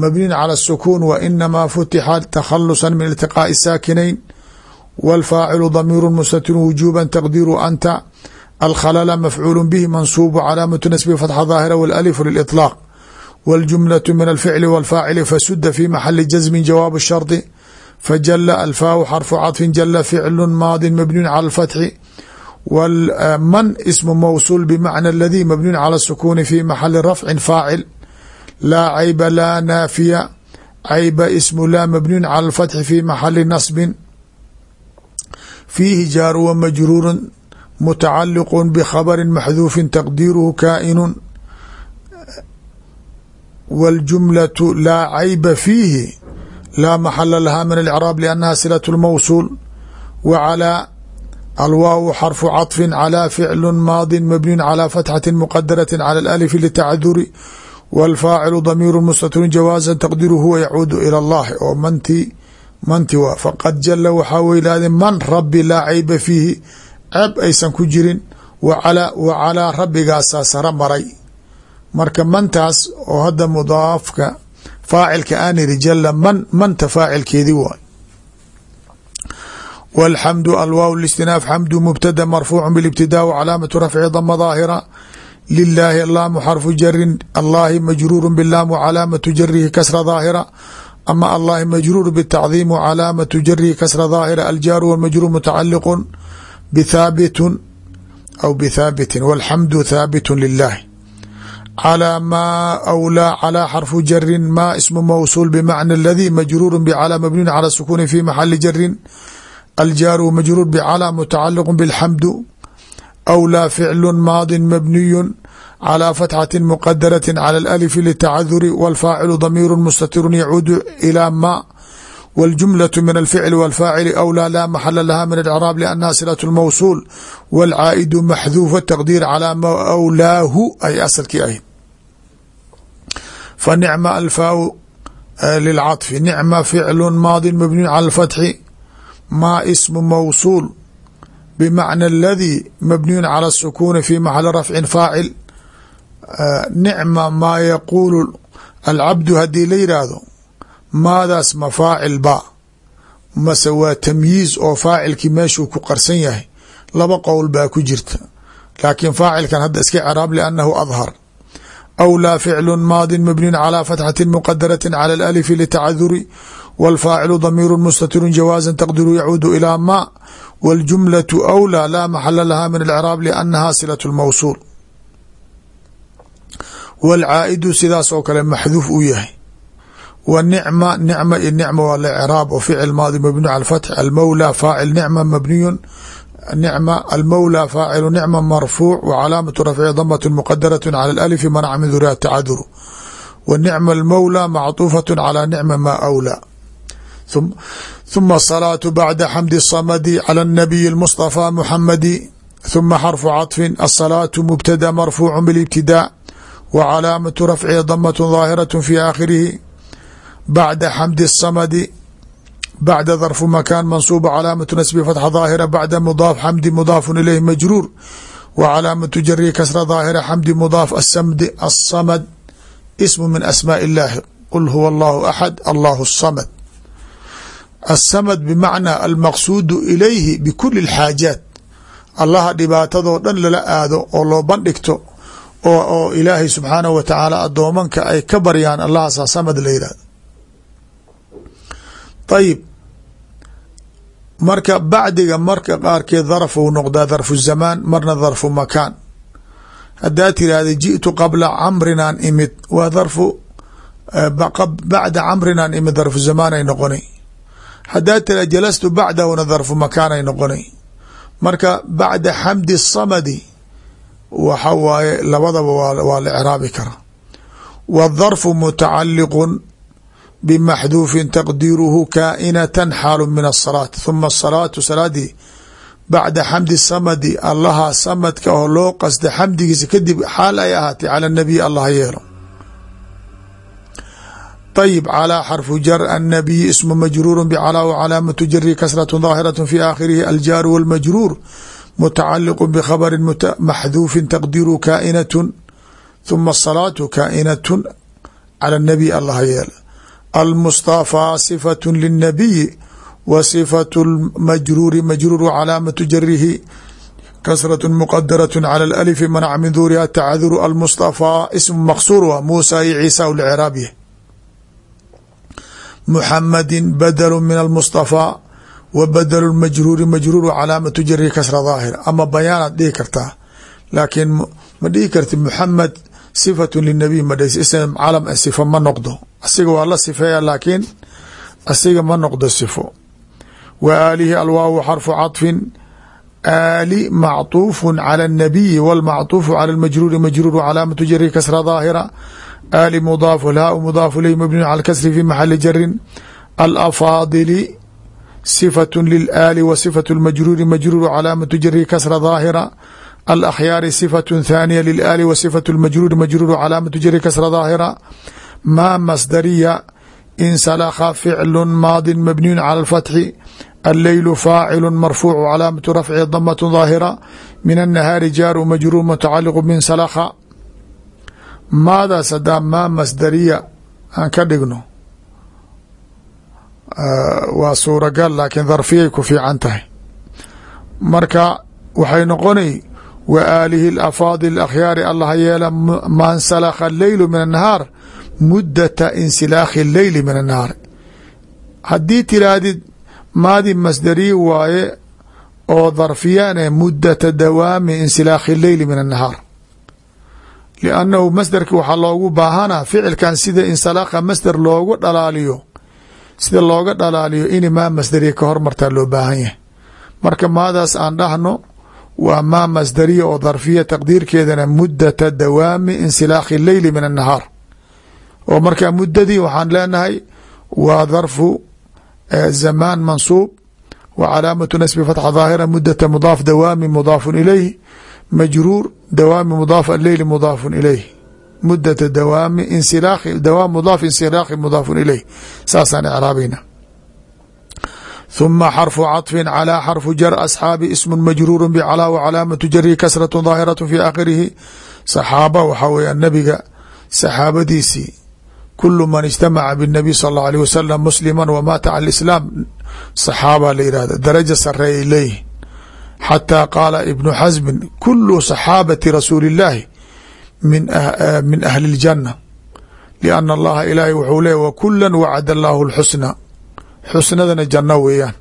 مبني على السكون وإنما فتح تخلصا من التقاء الساكنين والفاaciل ضمير مستتر وجوبا تقدير أنت الkhلل مفعول bه منصوب cلاaمة نسب فتح ظاهرة والألف للإطلاق والجملة من الفعل والفاعل فسد في محل جزم جواب الشرط فجل الفاء xرف cطف جل فعل ماض مبني على الفتح والmن اسم موصول بمعنى الذي مبني على السكون في محل رفع فاعل لا عيب لا نافية عيب اسم لا مبني على الفتح في محل نصب fiihi jaaru wa majruuru mutacaliq bkhabri maxduufi taqdiiruhu kaa'inu wاljumlaة laa cayba fiihi laa maxala laha min اlcraab lannaha silaة اlmawsuul wa calىa alwaaw xarfu caطfi calى ficlu maadi mabniyu calى fatxati muqadaraة calى اlأlf litacduri wاlfaacilu damiiru mustatirun jawaaza taqdiru huwa yacuudu ilى اllahi oo manti manti waa faqad jala waxaa weylaade man rabi laa cayba fiihi ceeb aysan ku jirin wa calaa rabbigaasaa sara maray marka mantaas oo hadda mudaafka faacilka aan iri jala man manta faacilkeedii waay walxamdu alwaaw listinaaf xamdu mubtada marfuucu bilibtidaa wa calaamatu rafci dama daahira lilaahi allaamu xarfu jarin allahi majruuru bilaam wa calaamatu jarihi kasra daahira ama allahi majruur btacdiim wa calaamatu jarihi kasra daahira aljaaru walmajruur mutacaliqu bthaabitun aw bthaabitin walxamdu thaabitun lilahi calىa maa awlaa calىa xarfu jarin ma ismu mawsuul bmacna aladii majruuru bcalى mabniun calى sukuni fi maxali jarin aljaaru majruur bcalى mutacaliqu bاlxamdu awlaa ficlu maadi mabniyu calى fatxati muqadaraةi calى اlalif litacaduri wاlfaacilu damiiru mustatiru yacuudu ilى ma wاljumlaة min alficli wاlfaacili awlaa laa maxala laha min alcraab lannaha silaة اlmawsuul wاlcaa'idu maxduufa taqdiir calىa ma awlaahu ay asalkii ahayd fanicma alfaau lilcaطfi nicma ficlu maadi mabniyu calى اlfatxi maa ismu mawsuul bmacna aladii mabniyun calى الsukuni fi maxali rafcin faacil nicma maa yaquulu alcabdu haddii la yidhaahdo maadaas ma faacil ba mase waa tamyiiz oo faacilkii meeshuu ku qarsan yahay laba qowl baa ku jirta laakiin faacilkan hadda iska craab liannahu adhar awlaa ficlu maadi mabniyun calى fatxati muqadaraةi calى اlalif litacaduri wاlfaacilu damiiru mustatiru jawaaza taqdiru yacuudu ilىa ma wاljumlaة awlaa laa maxala laha min alcraab liannaha silaة اlmawsuul wاlcaa'idu sidaas oo kale maxduuf uu yahay w nicma nicma iyo nicma waa lcraab oo ficil maadi mabniyu cala fatx almawlى faacil nicma mabniyun nicma almawlى faacilu nicma marfuuc wa calaamatu rafci damat muqadaraة calى اlalif manaca min duriha tacaduru wa nicma almawlى macطuufaة calى nicma ma awlى ثuma الصلاaة bعda xمd الصmd عlى النabiي المصطفى محamdi ثuma xرفu caطfi الصلاaة مbtdأ marfuuع bالاbtidاء و cلاamaة rفci dmة ظاahiraة في آkhirihi bعda xمd الصmd bعda ظرف مkان maنصوب cلاamaة نسب فتح ظاahرة bعda mضاaf xمdi mضاaf iليه majrوur و cلاamaة jrhi ksra ظاahرة xمdi mضاaf الصmd اسم min أسmاء الlahi qل huوa الlah أxد الlah الصmد aلsamd bmacnaa almaqsuudu ilayhi bikuli اlxaajaat allaha dhibaatadoo dhan lala aado oo loo bandhigto oo oo ilaahay subxaanahu wa tacaala addoomanka ay ka baryaan allahaasaa samad la yidhahdo ayib marka bacdiga marka qaarkeed darf u noqdaa darfu zamaan marna darfu makaan. Haddaa tiraahda ji'tu qabla camrinaan imid. Waa darfu eh, bacda camrinaan imid darfu zamaanay noqonay. Haddaa tiraha jalastu bacdahuna darfu makaanay noqonay. Marka bacda xamdi samadi waxa waaye labadaba waa la craabi karaa wالdarfu mutacaliqu bmaxduufin taqdiiruhu kaa'inatan xaalu min الsalaaة ثuma الsalaatu salaadii bacda xamdi الsamadi allaha samadka oo loo qasda xamdigiisa kadib xaal ay ahaatay calى الnabiy allah yeelo طيب clى xرف jر النبي اسم مجrور بclى وcلاaمة jri ksرة ظاahiرة في آkhirihi الjاar والmجrور متacaliق بkخبر محذوف تqديr kائنة ثuma الصلاaة kائنة عlى النبي allah yeel المصطفى صفة للنبي و صفة المجrور مجrور وcلاaمة jrhi ksرة مqدرة على الألف mنع min duriha تacذر المصطفى اسم مqصور w موسى iyo عيسى لcراabيه محمد بدل من المصطفى و بدل المجrوuر مجrوur cلاamaة jri ksra ظاahir ama bayaanaad dhihi kartaa laakiin ma dhihi karti محamed صفة للنبي ma ism calam صفo ma noqdo asiga waa la sifeeya laakiin asiga ma noqdo صفo wa aalihi alwaawu xarfu caطfin aali macطuufu calى الnabiyi wاlmacطuufu calى اlmajruuri majruur calaamatu jari kasra daahira aali mudaafu lhaa mudaafu ley mabniyu cala kasri fi maxali jarin alafaadili صifaة lilaali wa صifaة اlmajruuri majruur calaamatu jari kasra daahira alakhyaari صifaة thaaniya lilaali wa صifaة اlmajruuri majruur calaamatu jari kasra daahira maa masdariya insalakha ficlu maadi mabniyu cala اlfatxi alleylu faacilu marfuuc calaamatu rafci damaة daahira min الnahaari jaaru majruur mutacaliq min salakha maadaas hadaa maa masdariya aan ka dhigno waa suuragal laakiin dharfiyay ku fiican tahay. Marka waxay noqonay wa aalihi afaadil allah allaha yeela man salakha leylu min annahaar muddata insilaakhi leyli min annahaar. Haddii tiraahdid maadi masderii waaye oo dharfiyane eh, muddata dawaami insilaakhi leyli min annahaar. Liannahu masderki waxaa loogu baahana ficilkan sida insalaaqa masder loogu dhalaaliyo sida looga dhalaaliyo in maa masdariya ka hormartaa loo baahan yahay. Marka maadaas aan dhahno waa maa masdariya oo dharfiya taqdiirkeedana mudata dawaami insilaakhi leyli min annahaar. Oo marka muddadii waxaan leenahay waa dharfu zamaan mansuub wa calaamatu nasbi fatxa daahira mudata mudaaf dawaami mudaafun ilayh majruur dawaami mudaaf aleyli mudaafun ilayh mudata dawaami insilaakhi dawaam mudaaf insilaakhi mudaafun ilayh saasaan icraabayna ثuma xarfu caطfi calى xarfu jar asxaabi ismu majruuru bclaa w calaamatu jari kasraة daahiraة fi aakhirihi saxaaba waxaa weya nabiga saxaabadiisii kulu man اجtamaca bالnabiy sal اlه alيه wasalam muslima wmaata cala islaam saxaaba la yihahda daraja sareeyay leeyihin xatىa qaala ibnu xasmin kulu صaxaabati rasuuli اllaahi min ahli اljanة lianna allaha ilaahay wuxuu leey wakula wacad allahu اlxusna xusnadana janno weeyaan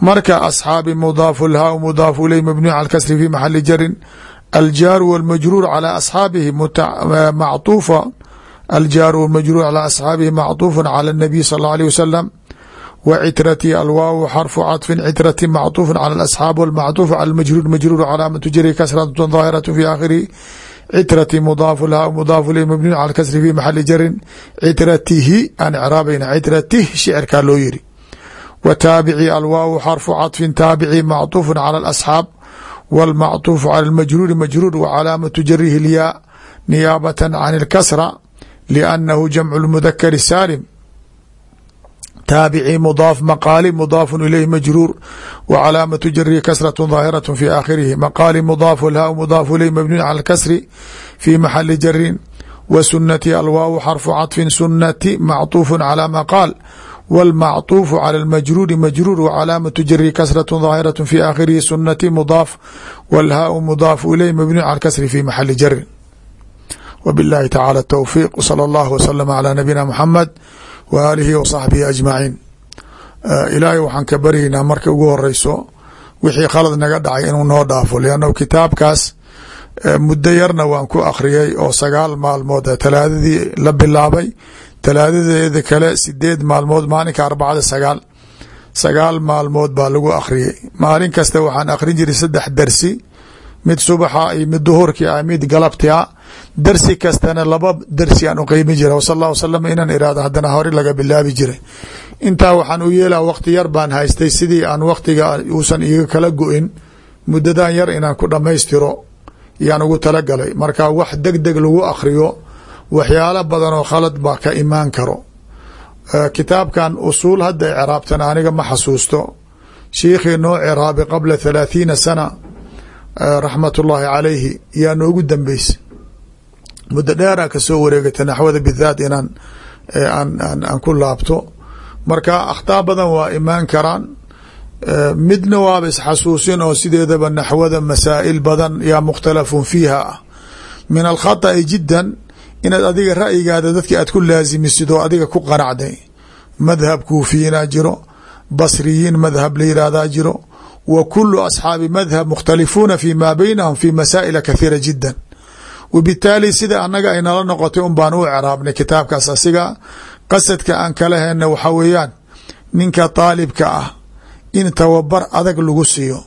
marka asxaabi mudaafu lhaa mudaafu iley mabniyu cala kasri fi maxali jarin aljaaru wاlmajruur calى asxaabihi macطuufa aljaaru wاlmajruur calى asxaabihi macطuufu calى الnabiy sal اlه alيه wasalam w citrati alwaaw xarfu caطfi citrati macطuufu calى asxaab wاlmacطuuf calى majruur majruur calaamatu jari kasrat daahiraة fi aakhirihi citrati mudaafu lhaa mudaafu iley mabniyu cala kasri fi maxali jarin citratihi aan icraabayna citratih shicirkaa loo yiri wa taabici alwaawu xarfu caطfin taabici macطuufu calى اlasxaab wاlmacطuufu calى اlmajruuri majruur wa calaamatu jarihi lyaa niyaabata can اlkasra liannahu jamcu اlmudakari saalim taabici mudaaf maqaali mudaafu ilayh majruur wa calaamatu jarihi kasraة daahiraة fi aakhirihi maqaali mudaafu lhaa mudaafu ilayh mabniyu cala اlkasri fi maxali jarin wa sunati alwaawu xarfu caطfin sunati macطuufu calى maqaal wاlmacطuufu calى اlmajruuri majruur wa calaamatu jarihi kasraة daahiraة fi aakhirihi sunati mudaaf wاlhaau mudaafu ilayh mabniyu cala kasri fi maxali jarin w biاllahi tacala towfiiq w salى اllah wslama calى nabiyina mxamed w aalihi wa saxbihi ajmaciin ilaahay waxaan ka baryaynaa marka ugu horeyso wixii khalad naga dhacay inuu noo dhaafo liannahu kitaabkaas muddo yarna waan ku akhriyay oo sagaal maalmood talaadadii la bilaabay. Talaadadeeda kale sideed maalmood maalinka arbacada sagaal. Sagaal maalmood baa lagu akhriyay. Maalin kasta waxaan akhrin jiray saddex dersi mid subaxa iyo mid duhurkii ah mid galabti a dersi kastana laba dersi aan u qeymin jira w sal ll wsalam inaan irahdo haddana hore laga bilaabi jiray. Intaa waxaan u yeelaa waqti yar baan haystay sidii aan waqtiga uusan iga kala go-in muddadan yar inaan ku dhammaystiro yaan ugu talagalay marka wax deg deg lagu akhriyo waxyaalo badan oo khalad baa ka imaan karo. Kitaabkan usuul hadda ciraabtan aniga ma xasuusto. Shiikhii noo ciraabay qabla thalaathiina sana raxmat ullaahi calayhi yaa noogu dambeysay muddo dheeraa ka soo wareegata naxwada bidaat inaan aan ku laabto. Marka akhtaa badan waa imaan karaan midna waaba isxasuusin oo sideedaba naxwada masaa'il badan yaa mukhtalafun fiiha. Min alkhata'i jiddan inaad adiga ra'yigaada dadki aad ku laasimisid oo adiga ku qanacday. Madhab kuufiyiinaa jiro basriyiin madhab la yihahdaa jiro. Wa kulu asxaabi madhab mukhtalifuuna fi ma baynahum fi masaa'ila kathiira jiddan wabitaali sida annaga ay nala noqotay un baan u craabnay kitaabkaas asiga. Qasadka aan kala hena waxa weeyaan ninka daalibka ah in tababar adag lagu siiyo.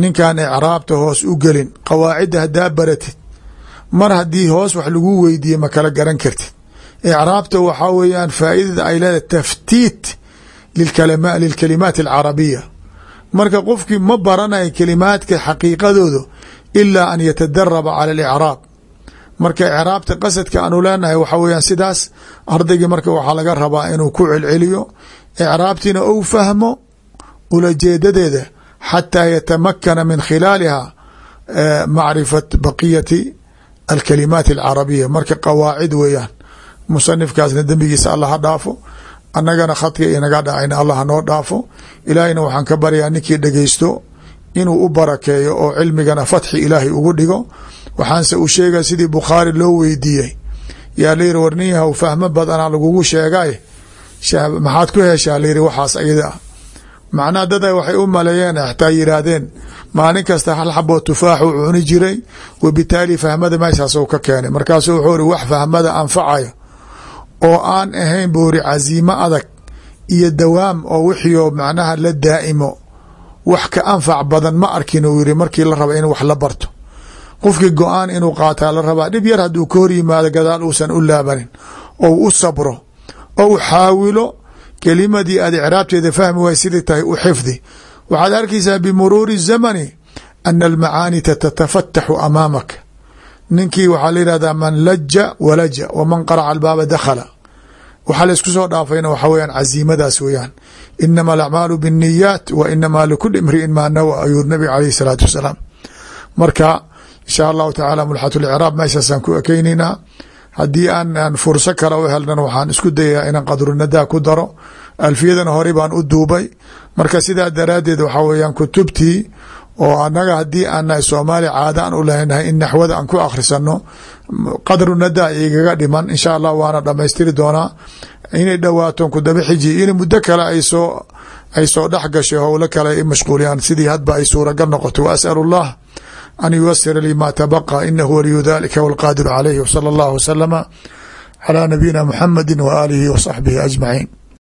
Ninkan icraabta hoos u gelin qawaacidda haddaa baratid. Mar haddii hoos wax lagu weydiiye ma kala garan kartid. Icraabta waxaa weeyaan faa'iidada ay leedahay taftiit lilkalimaat alcarabiya marka qofkii ma baranayo kalimaadka xaqiiqadooda ilaa an yatadaraba cala alicraab marka icraabta qasadka aanu leenahay waxaa weyaan sidaas ardaygii marka waxaa laga rabaa inuu ku celceliyo icraabtiina ou fahmo ulajeedadeeda xataa yatamakana min khilaaliha macrifat baqiyati alkalimaat alcarabiya. Marka qawaacid weeyaan musanifkaasna dembigiisa allah ha dhaafo annagana khadka inaga dhacayna allah noo dhaafo. Ilaahayna waxaan ka baryaa ninkii dhegeysto inuu u barakeeyo oo cilmigana fatxi ilaahay ugu dhigo waxaanse u sheegay sidii bukhaari loo weydiiyey. Yaa layiri war nin yahow fahmo badanaa lagugu sheegay. Maxaad ku heshaa? Layiri waxaas ayada. Ah macnaha waxay u maleeyeen xataa yiraahdeen maalin kasta hal tufaax uu cuni jiray wabitaali fahmada meeshaas ka keenay. Markaasuu wuxuu iri wax fahmada anfacayo oo aan ahayn buu casiimo adag iyo dawaam oo wixiio macnaha la daa'imo. Wax ka anfac badan ma arkin uu yiri markii la raba in wax la barto qofkii go'aan inuu qaataa la rabaa dhib yar hadduu ka hor yimaado gadaal uusan u laabanin ou u sabro ou xaawilo kelimadii aad icraabteeda fahmi waay sidii tahay u xifdi. Waxaad arkaysaa bimuruuri zamani ana almacaani tatatafataxu amaamak ninkii waxaa la yihahdaa man laja walaja waman qaraca albaaba dakhala. Waxaa la isku soo dhaafayna waxaa weyaan casiimadaas weeyaan. Inama alacmaalu binniyaat wa inamaa likuli imri'in maa nawa ayuu nabiga alayh isalaatu wasalaam. Marka insha allahu tacaala mulxatulcraab meeshaasaan ku ekeyneynaa haddii aan furso kale u helnan waxaan isku dayayaa inaan qadrunadaa ku daro. Alfiyadana hore baan u duubay. Marka sidaa daraaddeed waxaa weyaan kutubtii oo annaga haddii aan nahay soomaaliya caada aan u lehnahay in naxwada aan ku akhrisano qadru nadaa igaga dhiman insha allah waana dhamaystiri doonaa. Inay dhowaaton kudaba xiji in muddo kale ay soo ay soo dhex gashay howlo kale i mashquuliyaan sidii hadba ay suuragal noqoto. Wa as'al allah an yuwasira lii ma tabaqa inahu waliyu dalika walqaadiru calayhi wsala allahu wasalama calaa nabiyina muxamadi wa aalihi wa saxbihi ajmaciin